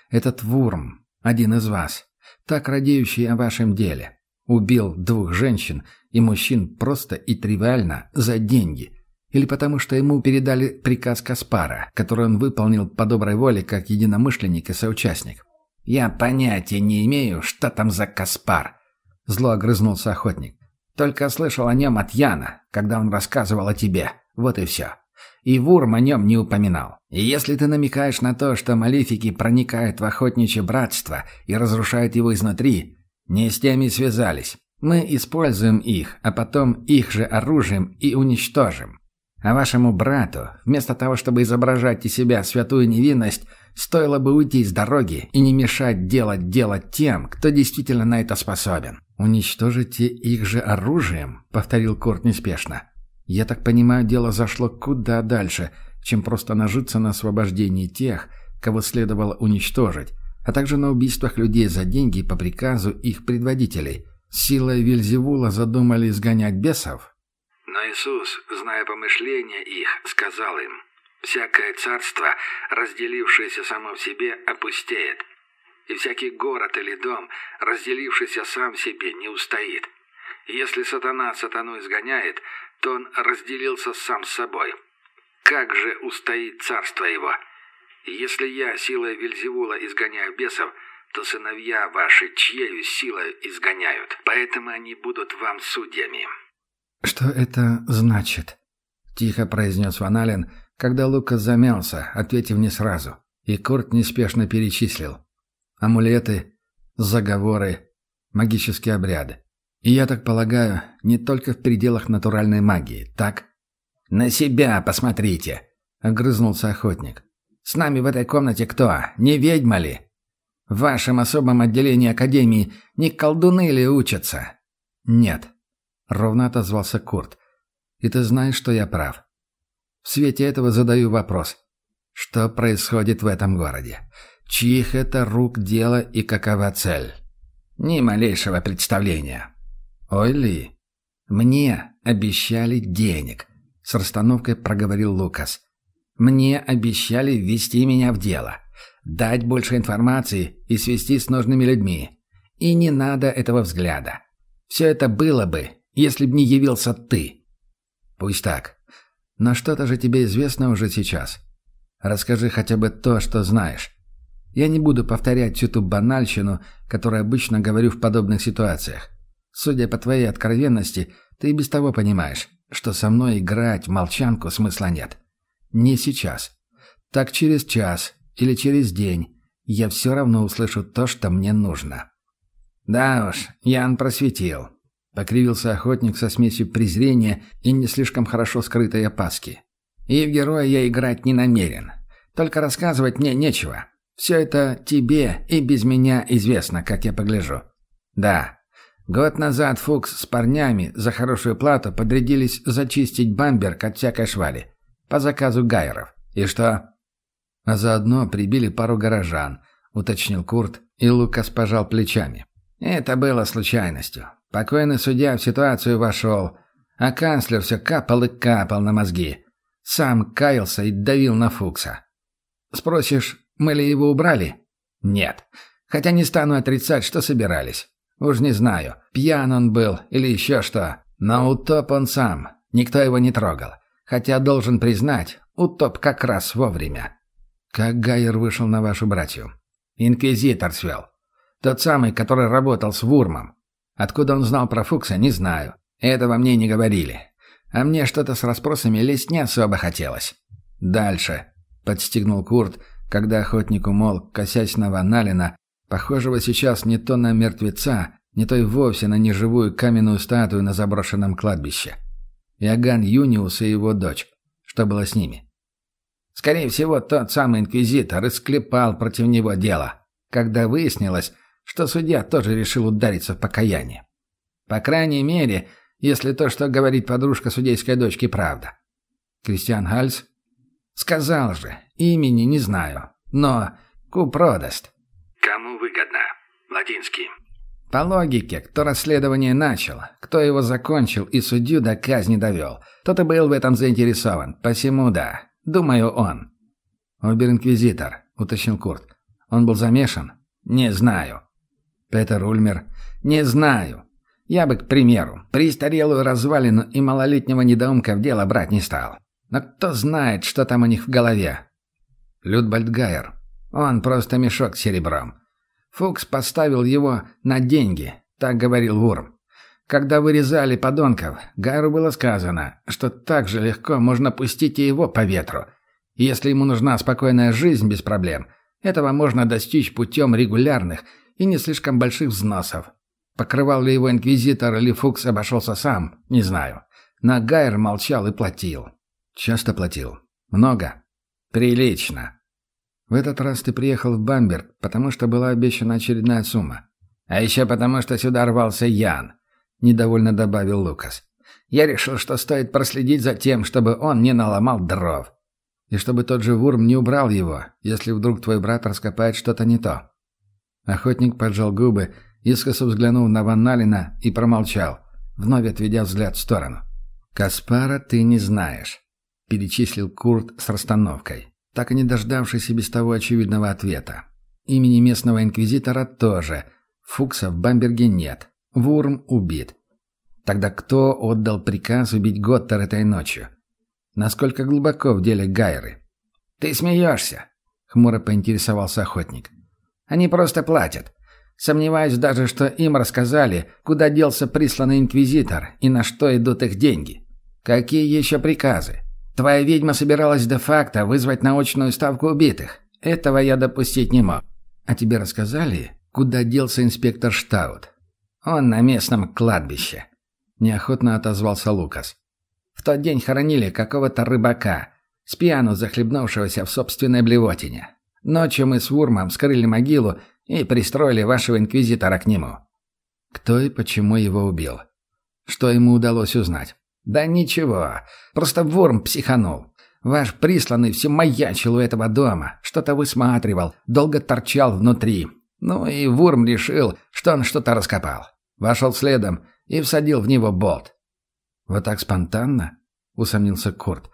Этот Вурм, один из вас, так радеющий о вашем деле, убил двух женщин и мужчин просто и тривиально за деньги. Или потому что ему передали приказ Каспара, который он выполнил по доброй воле как единомышленник и соучастник. «Я понятия не имею, что там за Каспар», — зло огрызнулся охотник. «Только слышал о нем от Яна, когда он рассказывал о тебе. Вот и все. И Вурм о нем не упоминал. И если ты намекаешь на то, что малефики проникают в охотничье братство и разрушают его изнутри, не с теми связались. Мы используем их, а потом их же оружием и уничтожим. А вашему брату, вместо того, чтобы изображать из себя святую невинность, стоило бы уйти с дороги и не мешать делать дело тем, кто действительно на это способен. «Уничтожите их же оружием», — повторил Курт неспешно. «Я так понимаю, дело зашло куда дальше, чем просто нажиться на освобождении тех, кого следовало уничтожить, а также на убийствах людей за деньги по приказу их предводителей. Силой Вильзевула задумали изгонять бесов? Но Иисус, зная помышления их, сказал им, «Всякое царство, разделившееся само в себе, опустеет, и всякий город или дом, разделившийся сам в себе, не устоит. Если сатана сатану изгоняет, то он разделился сам с собой. Как же устоит царство его?» Если я силой Вельзевула изгоняю бесов, то сыновья ваши чьею силой изгоняют, поэтому они будут вам судьями». «Что это значит?» — тихо произнес Ваналин, когда Лукас замялся, ответив не сразу. И Курт неспешно перечислил. «Амулеты, заговоры, магические обряды. И я так полагаю, не только в пределах натуральной магии, так?» «На себя посмотрите!» — огрызнулся охотник. С нами в этой комнате кто? Не ведьма ли? В вашем особом отделении Академии не колдуны ли учатся?» «Нет», — ровно отозвался Курт. «И ты знаешь, что я прав. В свете этого задаю вопрос. Что происходит в этом городе? Чьих это рук дело и какова цель?» «Ни малейшего представления». «Ой ли, мне обещали денег», — с расстановкой проговорил Лукас. Мне обещали ввести меня в дело, дать больше информации и свести с нужными людьми. И не надо этого взгляда. Все это было бы, если б не явился ты. Пусть так. Но что-то же тебе известно уже сейчас. Расскажи хотя бы то, что знаешь. Я не буду повторять всю ту банальщину, которую обычно говорю в подобных ситуациях. Судя по твоей откровенности, ты и без того понимаешь, что со мной играть в молчанку смысла нет. Не сейчас. Так через час или через день я все равно услышу то, что мне нужно. Да уж, Ян просветил. Покривился охотник со смесью презрения и не слишком хорошо скрытой опаски. И в героя я играть не намерен. Только рассказывать мне нечего. Все это тебе и без меня известно, как я погляжу. Да, год назад Фукс с парнями за хорошую плату подрядились зачистить Бамберг от всякой швали. По заказу Гайеров. И что? А заодно прибили пару горожан, уточнил Курт, и Лукас пожал плечами. Это было случайностью. Покойный судья в ситуацию вошел, а канцлер все капал и капал на мозги. Сам каялся и давил на Фукса. Спросишь, мы ли его убрали? Нет. Хотя не стану отрицать, что собирались. Уж не знаю, пьян он был или еще что. Но утоп он сам. Никто его не трогал. Хотя, должен признать, утоп как раз вовремя. Как Гайер вышел на вашу братью? Инквизитор свел. Тот самый, который работал с Вурмом. Откуда он знал про Фукса, не знаю. Этого мне не говорили. А мне что-то с расспросами лезть не особо хотелось. Дальше. Подстегнул Курт, когда охотник умолк, косясь на Ваналина, похожего сейчас не то на мертвеца, не то и вовсе на неживую каменную статую на заброшенном кладбище. Иоганн Юниус и его дочь. Что было с ними? Скорее всего, тот самый инквизитор исклепал против него дело, когда выяснилось, что судья тоже решил удариться в покаяние. По крайней мере, если то, что говорит подружка судейской дочки, правда. Кристиан Хальс? Сказал же, имени не знаю, но купродаст. Кому выгодно? Латинский. По логике, кто расследование начал, кто его закончил и судью до казни довел, тот и был в этом заинтересован. Посему да. Думаю, он. «Обер-инквизитор», — уточнил Курт. «Он был замешан?» «Не знаю». «Петер Ульмер?» «Не знаю. Я бы, к примеру, престарелую развалину и малолетнего недоумка в дело брать не стал. Но кто знает, что там у них в голове?» «Людбальд Гайер. Он просто мешок с серебром. Фукс поставил его на деньги, так говорил Вурм. Когда вырезали подонков, Гайру было сказано, что так же легко можно пустить и его по ветру. если ему нужна спокойная жизнь без проблем, этого можно достичь путем регулярных и не слишком больших взносов. Покрывал ли его инквизитор или Фукс обошелся сам, не знаю. Но Гайр молчал и платил. Часто платил. Много. Прилично. В этот раз ты приехал в Бамберг, потому что была обещана очередная сумма. А еще потому, что сюда рвался Ян. — недовольно добавил Лукас. «Я решил, что стоит проследить за тем, чтобы он не наломал дров. И чтобы тот же Вурм не убрал его, если вдруг твой брат раскопает что-то не то». Охотник поджал губы, искоса взглянул на Ванналина и промолчал, вновь отведя взгляд в сторону. «Каспара ты не знаешь», — перечислил Курт с расстановкой, так и не дождавшись и без того очевидного ответа. «Имени местного инквизитора тоже. Фукса в Бамберге нет. Вурм убит. Тогда кто отдал приказ убить Готтер этой ночью? Насколько глубоко в деле Гайры? «Ты смеешься?» — хмуро поинтересовался охотник. «Они просто платят. Сомневаюсь даже, что им рассказали, куда делся присланный инквизитор и на что идут их деньги. Какие еще приказы? Твоя ведьма собиралась де-факто вызвать научную ставку убитых. Этого я допустить не мог. А тебе рассказали, куда делся инспектор Штаут? «Он на местном кладбище», — неохотно отозвался Лукас. «В тот день хоронили какого-то рыбака, с пьяну захлебнувшегося в собственной блевотине. Ночью мы с Вурмом скрыли могилу и пристроили вашего инквизитора к нему». «Кто и почему его убил? Что ему удалось узнать?» «Да ничего, просто Вурм психанул. Ваш присланный все маячил у этого дома, что-то высматривал, долго торчал внутри. Ну и Вурм решил, что он что-то раскопал. Вошел следом и всадил в него болт. «Вот так спонтанно?» — усомнился Курт.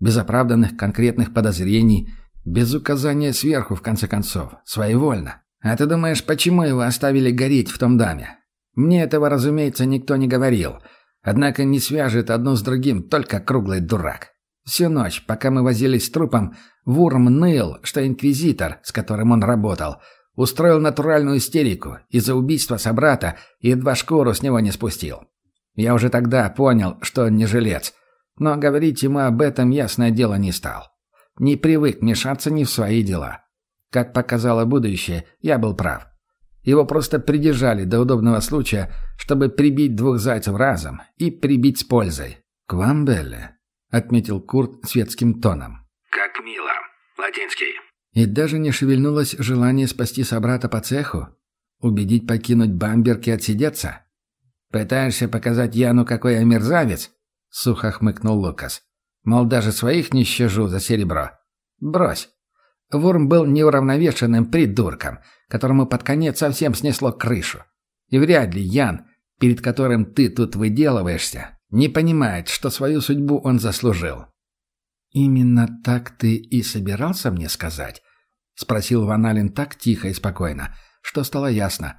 «Без оправданных конкретных подозрений, без указания сверху, в конце концов, своевольно. А ты думаешь, почему его оставили гореть в том даме? Мне этого, разумеется, никто не говорил. Однако не свяжет одно с другим только круглый дурак. Всю ночь, пока мы возились с трупом, Вурм ныл, что инквизитор, с которым он работал, Устроил натуральную истерику из-за убийства собрата и едва шкуру с него не спустил. Я уже тогда понял, что он не жилец, но говорить ему об этом ясное дело не стал. Не привык мешаться ни в свои дела. Как показало будущее, я был прав. Его просто придержали до удобного случая, чтобы прибить двух зайцев разом и прибить с пользой. «К вам, Белле», — отметил Курт светским тоном. «Как мило. Латинский». И даже не шевельнулось желание спасти собрата по цеху? Убедить покинуть Бамберг и отсидеться? «Пытаешься показать Яну, какой я мерзавец?» — сухо хмыкнул Лукас. «Мол, даже своих не щажу за серебро. Брось. Вурм был неуравновешенным придурком, которому под конец совсем снесло крышу. И вряд ли Ян, перед которым ты тут выделываешься, не понимает, что свою судьбу он заслужил. «Именно так ты и собирался мне сказать?» — спросил Ваналин так тихо и спокойно, что стало ясно.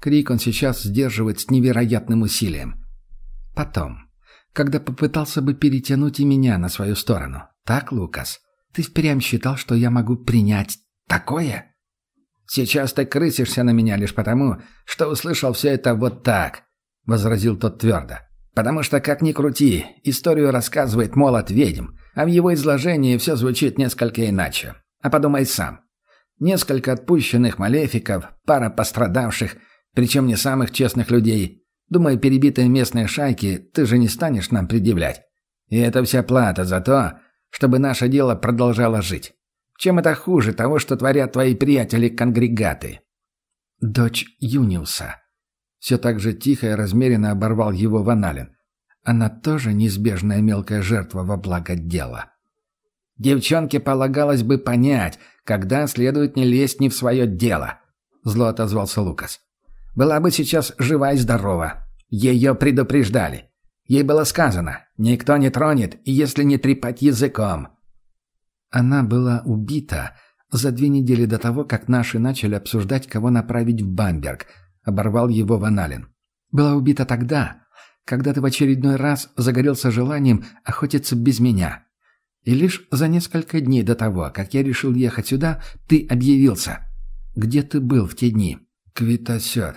Крик он сейчас сдерживает с невероятным усилием. «Потом, когда попытался бы перетянуть и меня на свою сторону. Так, Лукас? Ты впрямь считал, что я могу принять такое?» «Сейчас ты крысишься на меня лишь потому, что услышал все это вот так», — возразил тот твердо. «Потому что, как ни крути, историю рассказывает молот ведьм, а в его изложении все звучит несколько иначе. А подумай сам. Несколько отпущенных малефиков, пара пострадавших, причем не самых честных людей. Думаю, перебитые местные шайки ты же не станешь нам предъявлять. И это вся плата за то, чтобы наше дело продолжало жить. Чем это хуже того, что творят твои приятели-конгрегаты? Дочь Юниуса. Все так же тихо и размеренно оборвал его Ваналин. она тоже неизбежная мелкая жертва во благо дела. Девчонке полагалось бы понять, когда следует не лезть не в свое дело», — зло отозвался Лукас. «Была бы сейчас жива и здорова. Ее предупреждали. Ей было сказано, никто не тронет, если не трепать языком». Она была убита за две недели до того, как наши начали обсуждать, кого направить в Бамберг, — оборвал его Ваналин. «Была убита тогда, когда ты в очередной раз загорелся желанием охотиться без меня. И лишь за несколько дней до того, как я решил ехать сюда, ты объявился. Где ты был в те дни?» «Квитасет.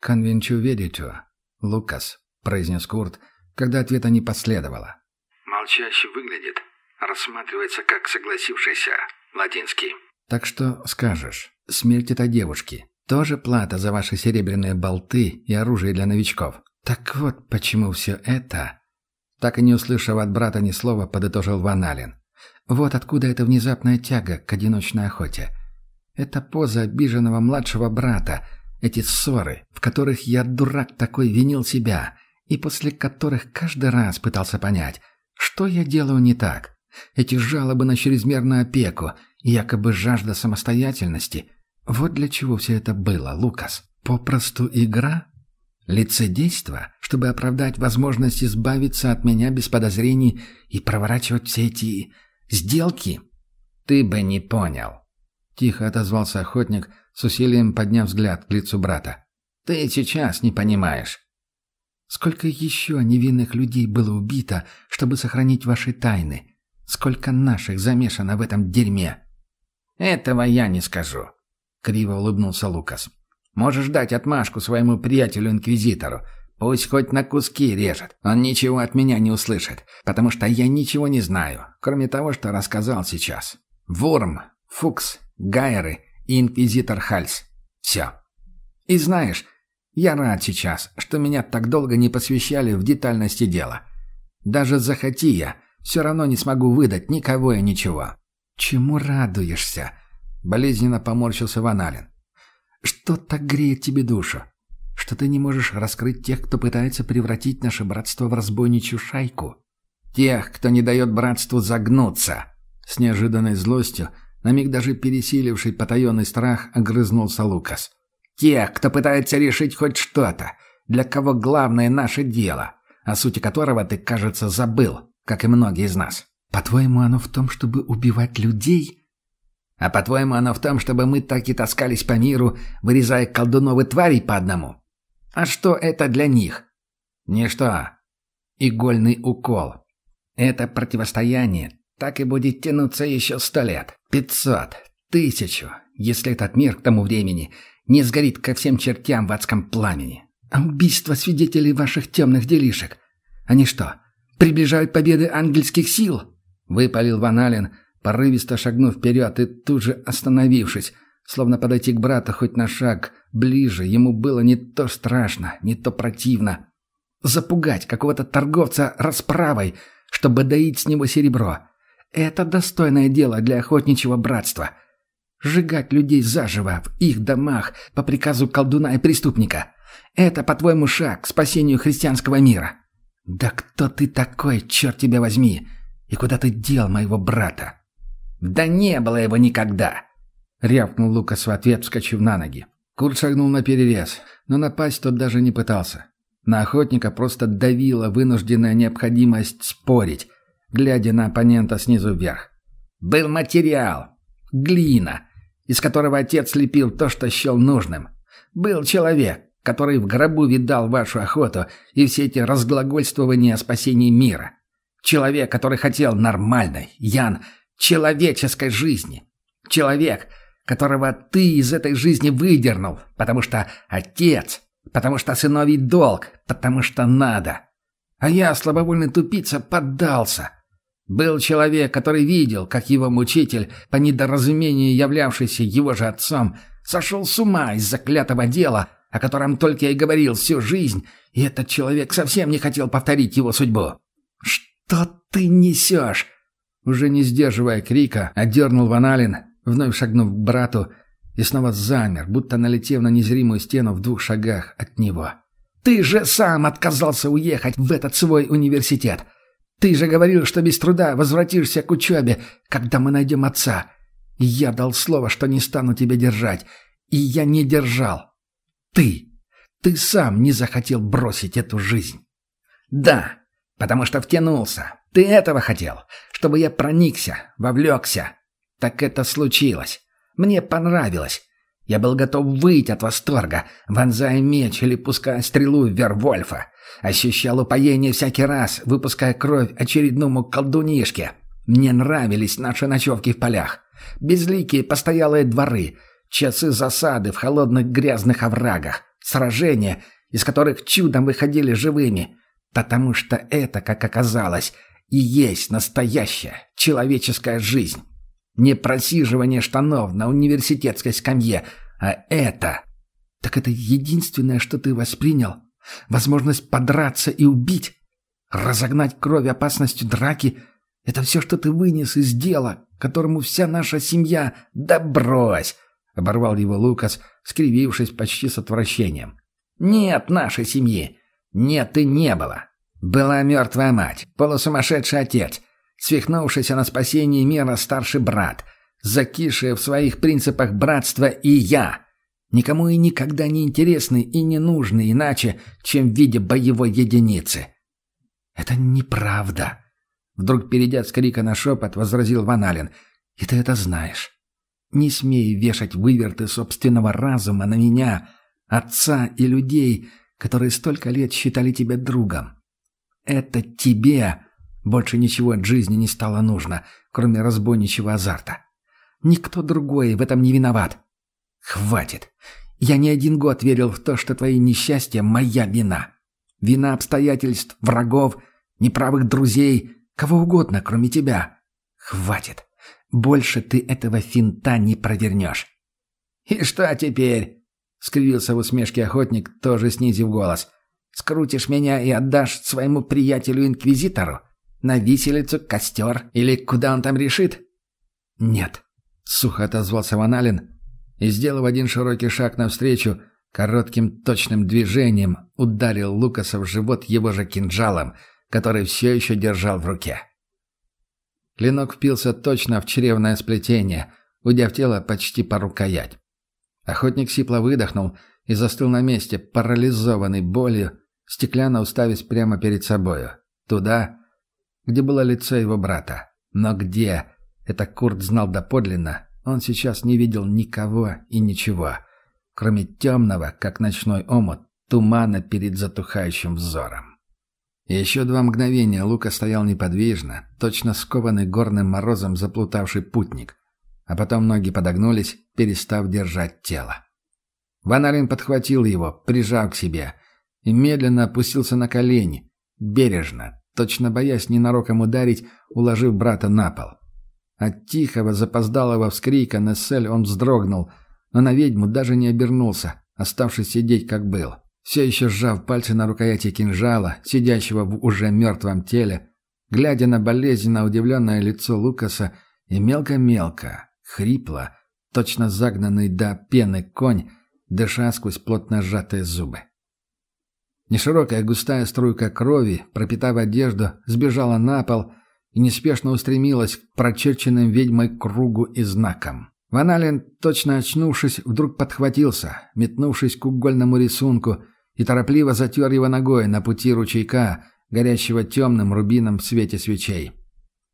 Конвенчу веритю. Лукас», — произнес Курт, когда ответа не последовало. «Молчащий выглядит. Рассматривается как согласившийся. Латинский». «Так что скажешь, смерть этой девушки тоже плата за ваши серебряные болты и оружие для новичков?» «Так вот, почему все это...» Так и не услышав от брата ни слова, подытожил Ван Ален. «Вот откуда эта внезапная тяга к одиночной охоте. Это поза обиженного младшего брата, эти ссоры, в которых я, дурак такой, винил себя, и после которых каждый раз пытался понять, что я делаю не так. Эти жалобы на чрезмерную опеку и якобы жажда самостоятельности. Вот для чего все это было, Лукас. Попросту игра?» Лицедейство, чтобы оправдать возможность избавиться от меня без подозрений и проворачивать все эти сделки? Ты бы не понял. Тихо отозвался охотник, с усилием подняв взгляд к лицу брата. Ты сейчас не понимаешь. Сколько еще невинных людей было убито, чтобы сохранить ваши тайны? Сколько наших замешано в этом дерьме? Этого я не скажу. Криво улыбнулся Лукас. Можешь дать отмашку своему приятелю-инквизитору. Пусть хоть на куски режет. Он ничего от меня не услышит, потому что я ничего не знаю, кроме того, что рассказал сейчас. Ворм, Фукс, Гайеры и инквизитор Хальс. Все. И знаешь, я рад сейчас, что меня так долго не посвящали в детальности дела. Даже захоти я, все равно не смогу выдать никого и ничего. «Чему радуешься?» — болезненно поморщился Ван Ален. Что так греет тебе душу? Что ты не можешь раскрыть тех, кто пытается превратить наше братство в разбойничью шайку? Тех, кто не дает братству загнуться!» С неожиданной злостью, на миг даже пересиливший потаенный страх, огрызнулся Лукас. «Тех, кто пытается решить хоть что-то, для кого главное наше дело, о сути которого ты, кажется, забыл, как и многие из нас». «По-твоему, оно в том, чтобы убивать людей?» А по-твоему, оно в том, чтобы мы так и таскались по миру, вырезая колдунов и тварей по одному? А что это для них? Ничто. Игольный укол. Это противостояние так и будет тянуться еще сто лет, пятьсот, тысячу, если этот мир к тому времени не сгорит ко всем чертям в адском пламени. А убийство свидетелей ваших темных делишек? Они что, приближают победы ангельских сил? Выпалил Ван Ален, порывисто шагнув вперед и тут же остановившись, словно подойти к брату хоть на шаг ближе, ему было не то страшно, не то противно. Запугать какого-то торговца расправой, чтобы доить с него серебро. Это достойное дело для охотничьего братства. Сжигать людей заживо в их домах по приказу колдуна и преступника. Это, по-твоему, шаг к спасению христианского мира. Да кто ты такой, черт тебя возьми? И куда ты дел моего брата? «Да не было его никогда!» — рявкнул Лукас в ответ, вскочив на ноги. Курт шагнул на перерез, но напасть тот даже не пытался. На охотника просто давила вынужденная необходимость спорить, глядя на оппонента снизу вверх. «Был материал. Глина, из которого отец лепил то, что счел нужным. Был человек, который в гробу видал вашу охоту и все эти разглагольствования о спасении мира. Человек, который хотел нормальной, Ян, человеческой жизни. Человек, которого ты из этой жизни выдернул, потому что отец, потому что сыновий долг, потому что надо. А я, слабовольный тупица, поддался. Был человек, который видел, как его мучитель, по недоразумению являвшийся его же отцом, сошел с ума из заклятого дела, о котором только и говорил всю жизнь, и этот человек совсем не хотел повторить его судьбу. «Что ты несешь?» Уже не сдерживая крика, отдернул Ваналин, вновь шагнув к брату, и снова замер, будто налетев на незримую стену в двух шагах от него. Ты же сам отказался уехать в этот свой университет. Ты же говорил, что без труда возвратишься к учебе, когда мы найдем отца. И я дал слово, что не стану тебя держать. И я не держал. Ты. Ты сам не захотел бросить эту жизнь. Да, потому что втянулся. Ты этого хотел, чтобы я проникся, вовлекся. Так это случилось. Мне понравилось. Я был готов выйти от восторга, вонзая меч или пуская стрелу в Вервольфа. Ощущал упоение всякий раз, выпуская кровь очередному колдунишке. Мне нравились наши ночевки в полях. Безликие постоялые дворы, часы засады в холодных грязных оврагах, сражения, из которых чудом выходили живыми. Потому что это, как оказалось, и есть настоящая человеческая жизнь. Не просиживание штанов на университетской скамье, а это... Так это единственное, что ты воспринял? Возможность подраться и убить? Разогнать кровь опасностью драки? Это все, что ты вынес из дела, которому вся наша семья... Да! Оборвал его Лукас, скривившись почти с отвращением. «Нет нашей семьи. Нет и не было. Была мертвая мать, полусумасшедший отец, свихнувшийся на спасение мира старший брат, закисшие в своих принципах братства и я, никому и никогда не интересный и не нужный иначе, чем в виде боевой единицы. «Это неправда», — вдруг перейдя с крика на шепот, возразил Ваналин. «И ты это знаешь. Не смей вешать выверты собственного разума на меня, отца и людей, которые столько лет считали тебя другом. Это тебе больше ничего от жизни не стало нужно, кроме разбойничьего азарта. Никто другой в этом не виноват. Хватит. Я не один год верил в то, что твои несчастья – моя вина. Вина обстоятельств, врагов, неправых друзей, кого угодно, кроме тебя. Хватит. Больше ты этого финта не провернешь. «И что теперь?» — скривился в усмешке охотник, тоже снизив голос. «Скрутишь меня и отдашь своему приятелю-инквизитору? На виселицу, костер или куда он там решит?» «Нет», — сухо отозвался Ваналин и, сделав один широкий шаг навстречу, коротким точным движением ударил Лукаса в живот его же кинжалом, который все еще держал в руке. Клинок впился точно в чревное сплетение, уйдя тело почти по рукоять. Охотник сипло выдохнул и застыл на месте, парализованный болью, стеклянно уставясь прямо перед собою. Туда, где было лицо его брата. Но где, это Курт знал доподлинно, он сейчас не видел никого и ничего, кроме темного, как ночной омут, тумана перед затухающим взором. еще два мгновения Лука стоял неподвижно, точно скованный горным морозом заплутавший путник, а потом ноги подогнулись, перестав держать тело. Ванарин подхватил его, прижав к себе, и медленно опустился на колени, бережно, точно боясь ненароком ударить, уложив брата на пол. От тихого, запоздалого вскрика Нессель он вздрогнул, но на ведьму даже не обернулся, оставшись сидеть как был. Все еще сжав пальцы на рукояти кинжала, сидящего в уже мертвом теле, глядя на болезненно удивленное лицо Лукаса и мелко-мелко, хрипло, точно загнанный до пены конь, дыша сквозь плотно сжатые зубы. Неширокая густая струйка крови, пропитав одежду, сбежала на пол и неспешно устремилась к прочерченным ведьмой кругу и знакам. Ваналин, точно очнувшись, вдруг подхватился, метнувшись к угольному рисунку, и торопливо затер его ногой на пути ручейка, горящего темным рубином в свете свечей.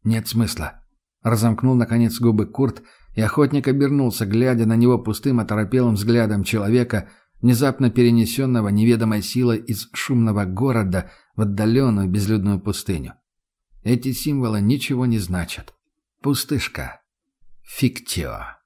«Нет смысла». Разомкнул, наконец, губы Курт, и охотник обернулся, глядя на него пустым оторопелым взглядом человека, внезапно перенесенного неведомой силой из шумного города в отдаленную безлюдную пустыню. Эти символы ничего не значат. Пустышка. Фиктио.